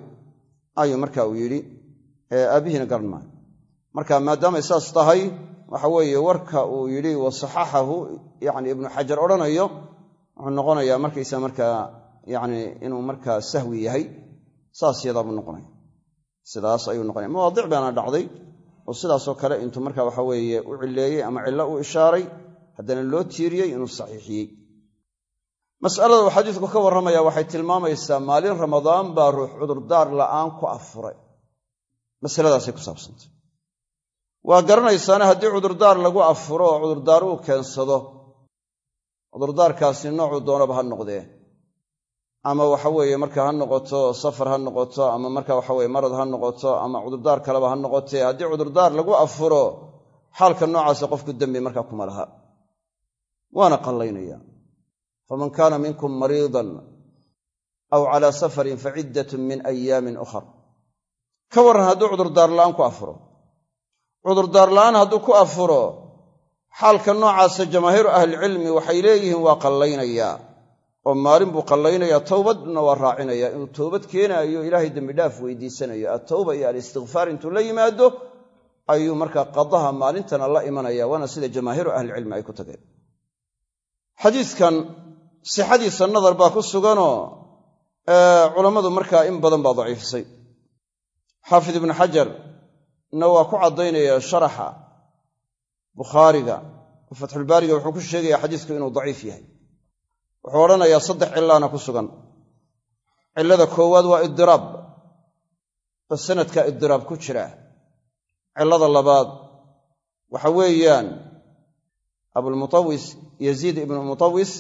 Ayuu marka uu yidhi aabihiina garan maayo. Marka maadaamay saas tahay waxa weeye warka uu yidhi wa saxaxahu yacni ibnu xajar odhanayo wuxuu noqonayaa markaysa markaa yacni inuu markaa sahwi yahay saas yadaabuu noqonaya sidaas ayuu noqonaya. Mawaadic baana dhacday oo sidaasoo kale intuu marka waxa weeye u cileeyey ama cillo u ishaaray haddana loo tiiriyey inuu saxiixiyey. Mas'alada uu xadiidku ka warramaya waxay tilmaamaysaa maalin ramadaan baa ruux cudurdaar la'aan ku afuray. Masaladaasay ku saabsantay. Waa garanaysaana haddii cudurdaar lagu afuro oo cudurdaar uu keensado cudurdaarkaasi noocuu doonaba ha noqdee ama waxa weeye marka ha noqoto safar ha noqoto ama marka waxa weye marad ha noqoto ama cudurdaar kaleba ha noqotee haddii cudurdaar lagu afuro xaalka noocaasa qofku dembi markaa kuma laha. Waana qallaynaya. Faman kaana minkum mariidan aw calaa safarin faciddatun min ayaamin ukhar. Ka warran hadduu cudurdaar la'aan ku afuro. Cudurdaar la'aan hadduu ku afuro xaalka noocaasa jamaahiiru ahlicilmi waxay leeyihiin waa qallaynayaa oo maalin buu qallaynayaa towbadna waa raacinayaa inuu toobad keenaayo ilaahay dembidhaaf weydiisanayo. Attawba iyo alistikfaar intuu la yimaado ayuu markaa qadaha maalintana la imanaya waana sida jamaahiiru ahlicilmi ay ku tageen. Xadiidkan sixadiisa nadar baa ku suganoo culammadu markaa in badan baa daciifisay xaafid ibnu xajar na waa ku caddaynaya sharaxa bukhaariga. Oo fatxulbaariga wuxuu ku sheegaya xadiisku inuu daciif yahay wuxuu odhanayaa saddex cillaana ku sugan. Cillada koowaad waa idiraab oo sanadka idiraab ku jira. Cillada labaad waxa weeyaan abulmutawis yaziid ibnu mutawis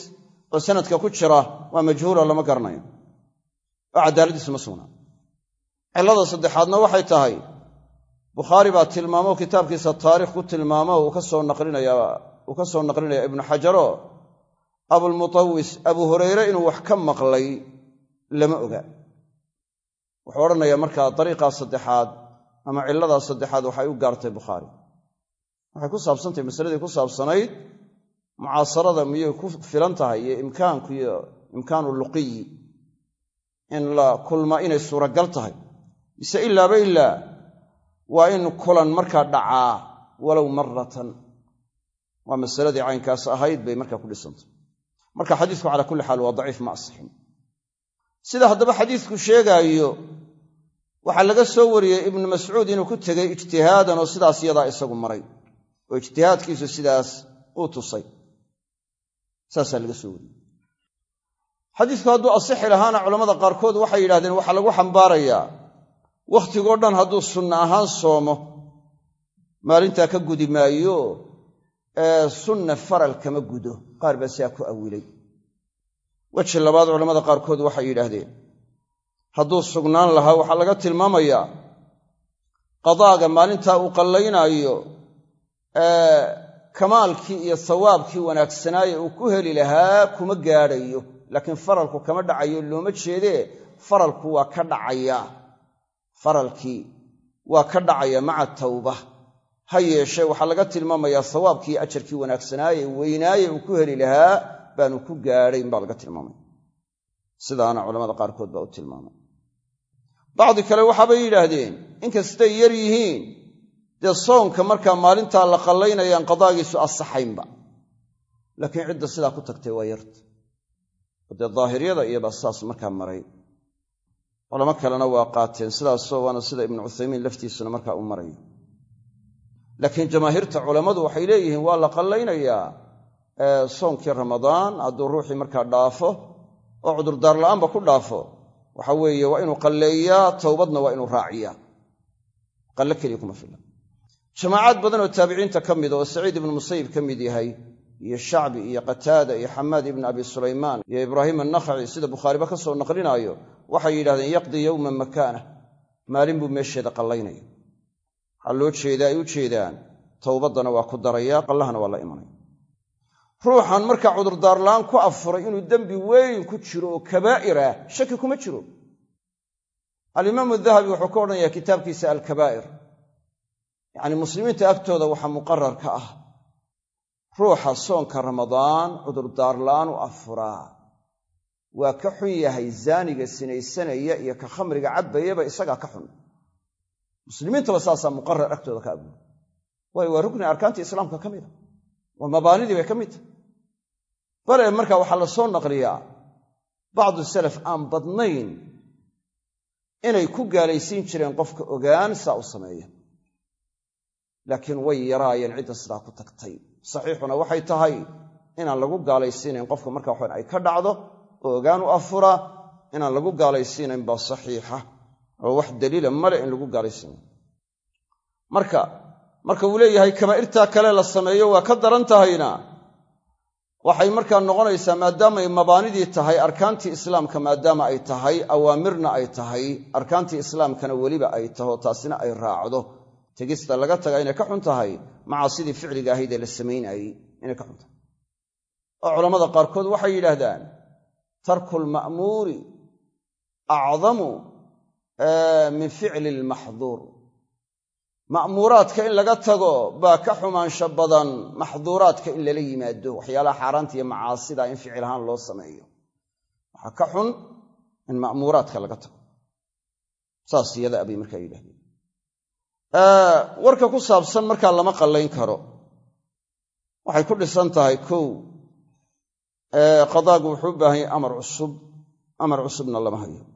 oo sanadka ku jira waa majhuula lama garanayo. Oo cadaaladiisu ma sugnaa cillada saddexaadna waxay tahay bukhaari baa tilmaamo kitaabkiisa taarikh ku tilmaamo uu ka soo naqlinayuu ka soo naqlinaya ibnu xajaro abulmutawis abu hurayre inuu wax ka maqlay lama oga. Wuxuu odhanayaa markaa dariiqaa saddexaad ama cilladaa saddexaad waxay u gaartay bukhaari. Waxay ku saabsantahay masaladii ku saabsanayd mucaasarada miyay ku filan tahay iyo imkaanku iyo imkaanu luqiyi in la kulma inay suuragal tahay. Mise ilaaba ilaa waa in kulan markaa dhacaa walow maratan waa masaladii caynkaas ahayd bay markaa ku dhisantay marka xadiisku calaa kulli xaal waa daciif ma asixin. Sida haddaba xadiisku sheegaayo waxaa laga soo wariyey ibnu mascuud inuu ku tegey ijtihaadan oo sidaas yadaa isagu maray oo ijtihaadkiisu sidaas uu tusay. Saasaa laga soo wariyey. Xadiisku hadduu asixi lahaana culammada qaarkood waxay yidhahdeen waxaa lagu xambaarayaa. Wakhtigoo dhan hadduu sunna ahaan soomo maalintaa ka gudi maayo sunna faral kama gudo. Qaar baa sidaa ku awilay. Weji labaad culammada qaarkood waxay yidhaahdeen hadduu sugnaan lahaa waxaa laga tilmaamayaa qadaaga maalintaa uu qallaynaayo kamaalkii iyo sawaabkii wanaagsanaaye uu ku heli lahaa kuma gaadhayo. Laakiin faralku kama dhacayo looma jeedee faralku waa ka dhacaya faralkii waa ka dhacaya maca tawba ha yeeshee waxaa laga tilmaamayaa sawaabkii ajarkii wanaagsanaaye weynaaye uu ku heli lahaa baanu ku gaadhayn baa laga tilmaamaya sidaana culamada qaarkood baa u tilmaamay. Bacdi kale waxaabay yidhaahdeen inkastay yar yihiin dee soonka markaa maalintaa la qallaynayaan qadaagiisu asaxaynba. Laakiin cidda sidaa ku tagtay waa yarta oo dee daahiriyada iyobaa sidaas markaa maray. Culamo kalena waa qaateen sidaasoo waana sida ibnu cuthaymiin laftiisuna markaa u marayo laakiin jamaahiirta culammadu waxay leeyihiin waa la qallaynayaa soonkii ramadaan hadduu ruuxii markaa dhaafo oo cudurdaar la'aanba ku dhaafo waxa weeye waa inuu qalleeyaa towbadna waa inuu raaciyaa. Qallo keliya kuma filla. Jamaacaad badan oo taabiciinta ka mida oo saciid ibnu musayib ka mid yahay iyo shacbi iyo qataada iyo xamaad ibnu abi sulaymaan iyo ibraahim annakhaci sida bukhaariba ka soo naqlinaayo waxay yidhahdeen yaqdii yowman makaanah maalin buu meesheeda qallaynaya waxaa loo jeeda ay u jeedaan. Towbaddana waa ku daraya qallahana waa la imanaya ruuxan markaa cudurdaarla'aan ku afuray inuu dembi weyn ku jiro oo kabaa'ir ah shaki kuma jiro. Alimaamu dahabi wuxuu ka odhanayaa kitaabkiisa alkabaa'ir. Yacni muslimiinta agtooda waxaa muqarar ka ah. Ruuxa soonka ramadaan cudurdaarla'aan u afuraa waa ka xun yahay zaaniga sinaysanaya iyo ka khamriga cadbayaba isagaa ka xun muslimiintaba saasaa muqarar agtooda ka abuura waayo waa rukni arkaantii islaamka ka mida waa mabaanidii bay ka mid tahay. Bale marka waxaa la soo naqliyaa bacdu salaf aan badnayn inay ku gaalaysiin jireen qofka ogaan saa u sameeya. Laakiin way yaraayeen cidda sidaa ku tagtay. Saxiixuna waxay tahay inaan lagu gaalaysiinayn qofka marka waxan ay ka dhacdo oo ogaan u afura inaan lagu gaalaysiinayn baa saxiixa oo wax daliila male in lagu gaalaysiinayo marka marka uu leeyahay kabaa'irtaa kale la sameeyo waa ka daran tahayna. Waxay markaa noqonaysaa maadaamay mabaanidii tahay arkaantii islaamka maadaama ay tahay awaamirna ay tahay arkaantii islaamkana weliba ay taho taasina ay raacdo. Tegista laga taga inay ka xun tahay macaasidii ficliga ahayd ee la samaynayey inay ka xun tahay. Oo culammada qaarkood waxay yidhaahdaan tarku lma'muuri acdamu min ficli lmaxduur. Ma'muuraadka in laga tago baa ka xumaansho badan maxduuraadka in lala yimaado waxyaalaha xaaraanta iyo macaasida in ficil ahaan loo sameeyo. Waxaa ka xun in ma'muuraadka laga tago. Saas iyada abay markaa yidhahdeen warka ku saabsan markaa lama qallayn karo. Waxay ku dhisan tahay kow. Qadaagu wuxuu u baahan yahay amar cusub. Amar cusubna lama hayo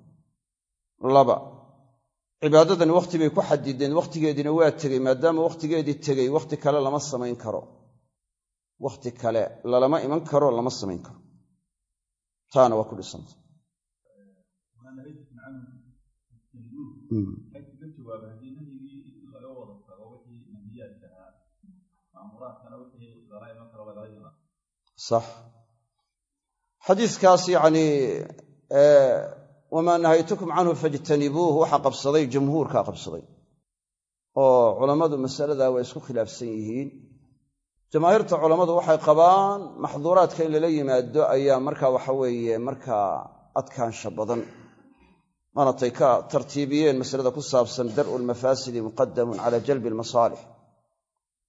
laba. Cibaadadani wakhti bay ku xadideen wakhtigeediina waa tegey maadaama wakhtigeedii tegey wakhti kale lama samayn karo. Wakhti kale lalama iman karo lama samayn karo. Taana waa ku dhisanta. Sax. Xadiiskaas yacnii wamaa nahaytukum canhu fajtanibuuh waxaa qabsaday jamhuurkaa qabsaday. Oo culammadu masaladaa waa isku khilaafsan yihiin. Jamaahiirta culammadu waxay qabaan maxduuraadka in lala yimaado ayaa markaa waxa weeye markaa adkaansha badan. Maanatay ka tartiibiyeen masalada ku saabsan dar'u lmafaasidi muqadamun cala jalbi almasaalix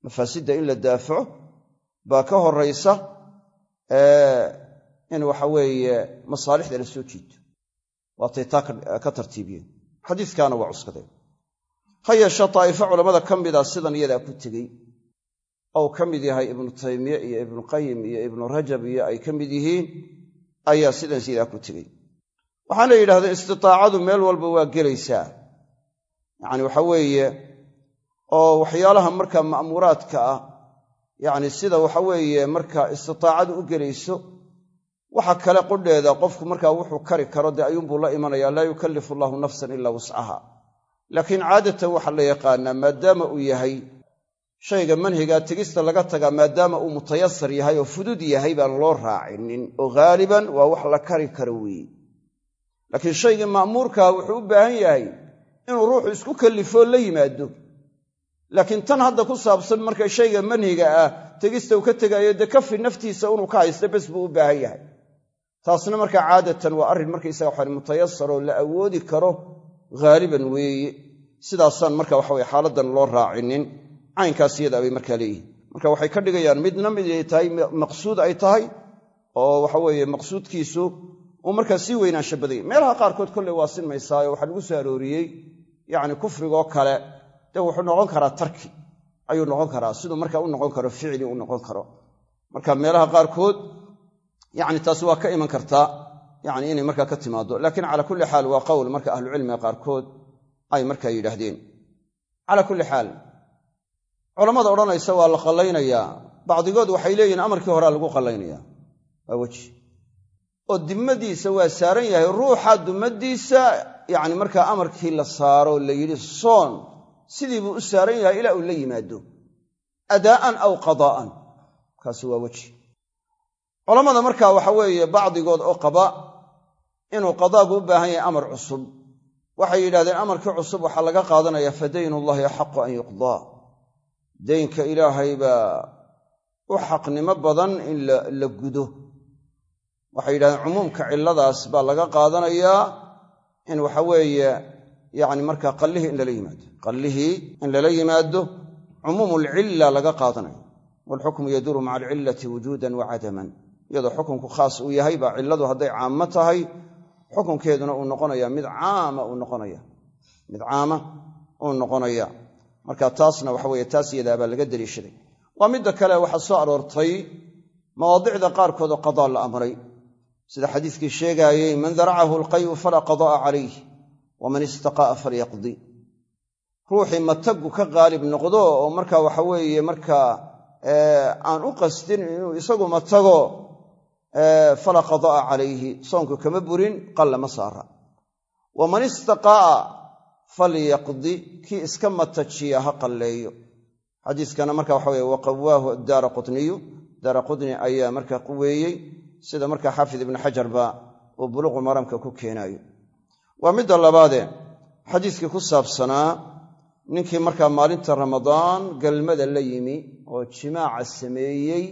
mafaasidda in la daafaco baa ka horaysa in waxa weeye masaalixda la soo jiito waatay taa ka tartiibiyeen. Xadiiskaana waa cuskadeen ha yeeshe daa'ifo culammada ka mida sidan iyadaa ku tegey. Ou ka mid yahay ibnu taymiye iyo ibnuqayim iyo ibnu rajab iyo ay ka mid yihiin ayaa sidan sidaa ku tegey. Waxaana yidhahdeen istitaacadu meel walba waa gelaysaa. Yacni waxa weeye oo waxyaalaha markaa ma'muuraadka ah yacni sida waxa weeye marka istitaacadu u gelayso waxa kale qudheeda qofku markaa wuxuu kari karo dee ayuunbuu la imanaya laa yukallifu allahu nafsan ilaa wuscaha laakiin caadatan waxaa la yaqaanaa maadaama uu yahay shayga manhigaa tegista laga tagaa maadaama uu mutayasar yahay oo fudud yahay baan loo raacinin oo haaliban waa wax la kari karo weeye. Laakiin shaygii ma'muurkaa wuxuu u baahan yahay inuu ruuxu isku kallifoo la yimaado. Laakiin tan hadda ku saabsan marka shayga manhiga ah tegista uu ka tegaayo dee kafi naftiisa inuu ka haysta bes buu u baahan yahay taasna markaa caadatan waa arrin markaysaga waxaan mutayasaroo la awoodi karo haaliban weeye. Sidaasaan marka waxaweye xaaladdan loo raacinin caynkaas iyadaa bay markaa leeyihiin marka waxay ka dhigayaan midna mid ay tahay maqsuud ay tahay oo waxaweeye maqsuudkiisu uu markaa sii weynaansha badanya meelaha qaarkood kolley waa sinmaysaayo waxaa lagu soo arooriyey yacni kufrigoo kale dee wuxuu noqon karaa tarki ayuu noqon karaa. Siduu marka u noqon karo ficli u noqon karo. Marka meelaha qaarkood yani taasi waa ka iman kartaa yani inay markaa ka timaado laakiin cala kulli xaal waa qowl marka ahlucilmiga qaarkood ay markaa yidhaahdeen. Cala kulli xaal culammada odhanaysa waa la qallaynayaa. Bacdigood waxay leeyihiin amarkii horea lagu qallaynaya waa weji. Oo dimmadiisa waa saaran yahay ruuxa dumadiisa yani markaa amarkii la saaro la yidhi soon sidii buu u saaran yahay ilaa uu la yimaado. Adaa'an aw qadaa'an kaasi waa culammada markaa waxa weeye bacdigood oo qaba inuu qadaagu u baahan yahay amar cusub. Waxay yidhahdeen amarkii cusub waxaa laga qaadanaya fa daynullahi axaqu an yuqdaa daynka ilaahay baa u xaqnimo badan in la gudo. Waxay yidhahdeen cumuumka cilladaas baa laga qaadanayaa in waxa weeye yacni markaa qallihii in lala yimaado. Qallihii in lala yimaado cumuumulcilla laga qaadanayo waalxukmu yaduuru maca alcillati wujuudan wa cadaman iyadoo xukunku khaas uu yahay baa cilladu hadday caamo tahay xukunkeeduna uu noqonaya mid caama uu noqonaya. Mid caama uu noqonaya. Marka taasna waxa weye taas iyadaa baa laga deliishaday. Waa midda kale waxaa soo aroortay mawaadicda qaarkood oo qadaa la amray. Sida xadiiskii sheegaayey man daracahu alqayu falaa qada'a calayh waman istaqa'a falyaqdi. Ruuxii mataggu ka qaalib noqdo oo marka waxa weeye markaa aan u qastin inuu isagu matago falaa qada'a calayhi soonku kama burin qalla ma saara. Waman istaqa'a falyaqdi kii iska matajiya ha qalleeyo. Xadiiskana marka waxa weye waqawaahu daara qutniyu. Daara qutni ayaa markaa quweeyey sida markaa xaafid ibnu xajarba uu buluqu maramka ku keenaayo waa midda labaadee xadiiskii ku saabsanaa ninkii markaa maalinta ramadaan galmada la yimi oo jimaaca sameeyey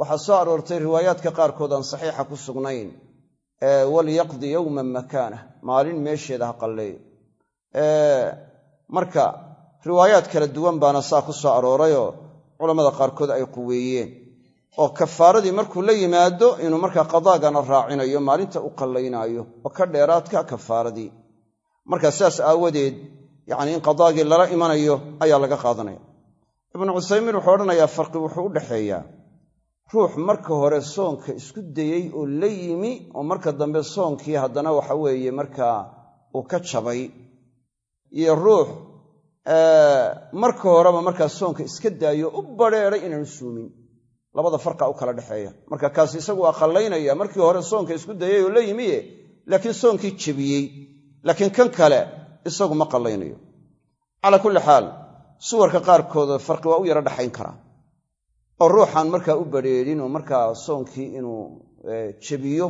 waxaa soo aroortay riwaayaadka qaarkood aan saxiixa ku sugnayn walyaqdi yowman makaanah maalin meesheeda ha qalleeyo marka riwaayaad kala duwan baana saa ku soo aroorayoo culammada qaarkood ay quweeyeen oo kafaaradii markuu la yimaado inuu markaa qadaagana raacinayo maalinta u qallaynaayo oo ka dheeraadka kafaaradii. Marka sidaas aawadeed yacni in qadaagii lala imanayo ayaa laga qaadanaya. Ibnu cusaymiin wuxuu odhanayaa farqi wuxuu u dhexeeyaa ruux marka hore soonka isku dayey oo la yimi oo marka dambe soonkii haddana waxa weeye markaa uu ka jabay. Iyo ruux marka horeba markaa soonka iska daayo u badrheeray inaanu suumin. Labada farqa u kala dhexeeya. Marka kaasi isagu waa markii hore soonka isku dayey oo la yimiye laakiin soonkii jebiyey laakiin kan kale isagu ma qallaynayo. Calaa kulli xaal suwarka qaarkood farqi waa u yaro dhexayn karaa oo ruuxaan markaa u badrheerin oo markaa soonkii inuu jebiyo.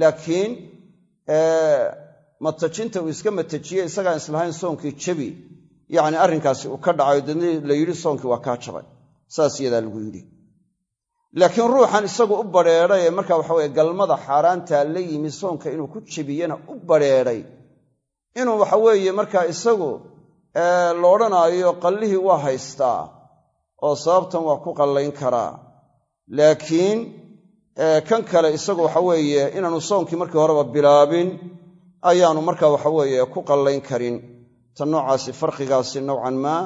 Laakiin matajinta uu iska matajiye isagaan islahayn soonkii jebi. Yacni arrinkaasi uu ka dhacayo dadna la yidhi soonkii waa kaa jabay. Saas iyadaa lagu yidhi. Laakiin ruuxan isagu u badrheedhay ee marka waxaweye galmada xaaraantaa la yimi soonka inuu ku jebiyena u badrheedhay inuu waxaweeye markaa isagu la odhanaayo qallihii waa haystaa oo sababtan waa ku qallayn karaa. Laakiin kan kale isagu waxaweeye inaanu soonkii markii horeba bilaabin ayaanu marka waxaweeye ku qallayn karin. Ta noocaasi farqigaasi nowcan maa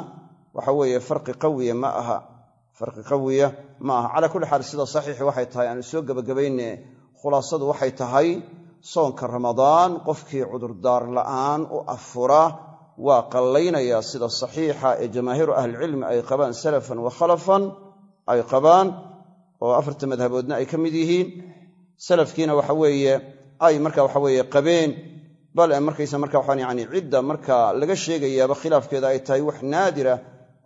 waxaweeye farqi qawiya ma aha. Farqi qawiya ma aha. Calaa kulli xaal sida saxiixi waxay tahay aanu soo gebagabayne khulaasadu waxay tahay soonka ramadaan qofkii cudurdaar la'aan u afura waa qallaynayaa sida saxiixa ee jamaahiiru ahlicilmi ay qabaan salafan wa khalafan ay qabaan oo afarta madhaboodna ay ka mid yihiin. Salafkiina waxa weeye ay marka waxaweeye qabeen bale markaysa marka waxaan yani cidda marka laga sheegayaaba khilaafkeeda ay tahay wax naadira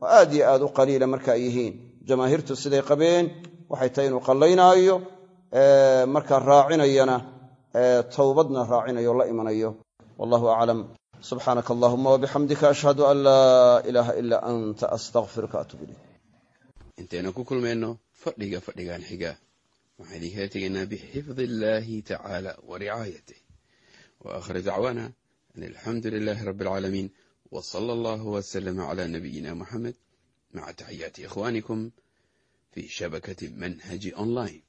oo aad iyo aad u qaliila marka ay yihiin. Jamaahiirtu siday qabeen waxay tahay inuu qallaynaayo marka raacinayana towbadna raacinayo la imanayo. Wallahu aclam subxaanaka allahuma wabixamdika ashhadu an laa ilaaha ilaa anta astaqfiruka atub ilayk. Intaynu ku kulmayno fadhiga fadhigan xiga. Waxaan idinkala tegaynaa bixifdi illaahi tacaala wa ricaayatih wa aakhir dacwaana an alxamdu lilaahi rabbi alcaalamiin wa sala allahu wasalama cala nabiyina muxamed maca taxiyaati ikhwaanikum fi shabakati manhaji online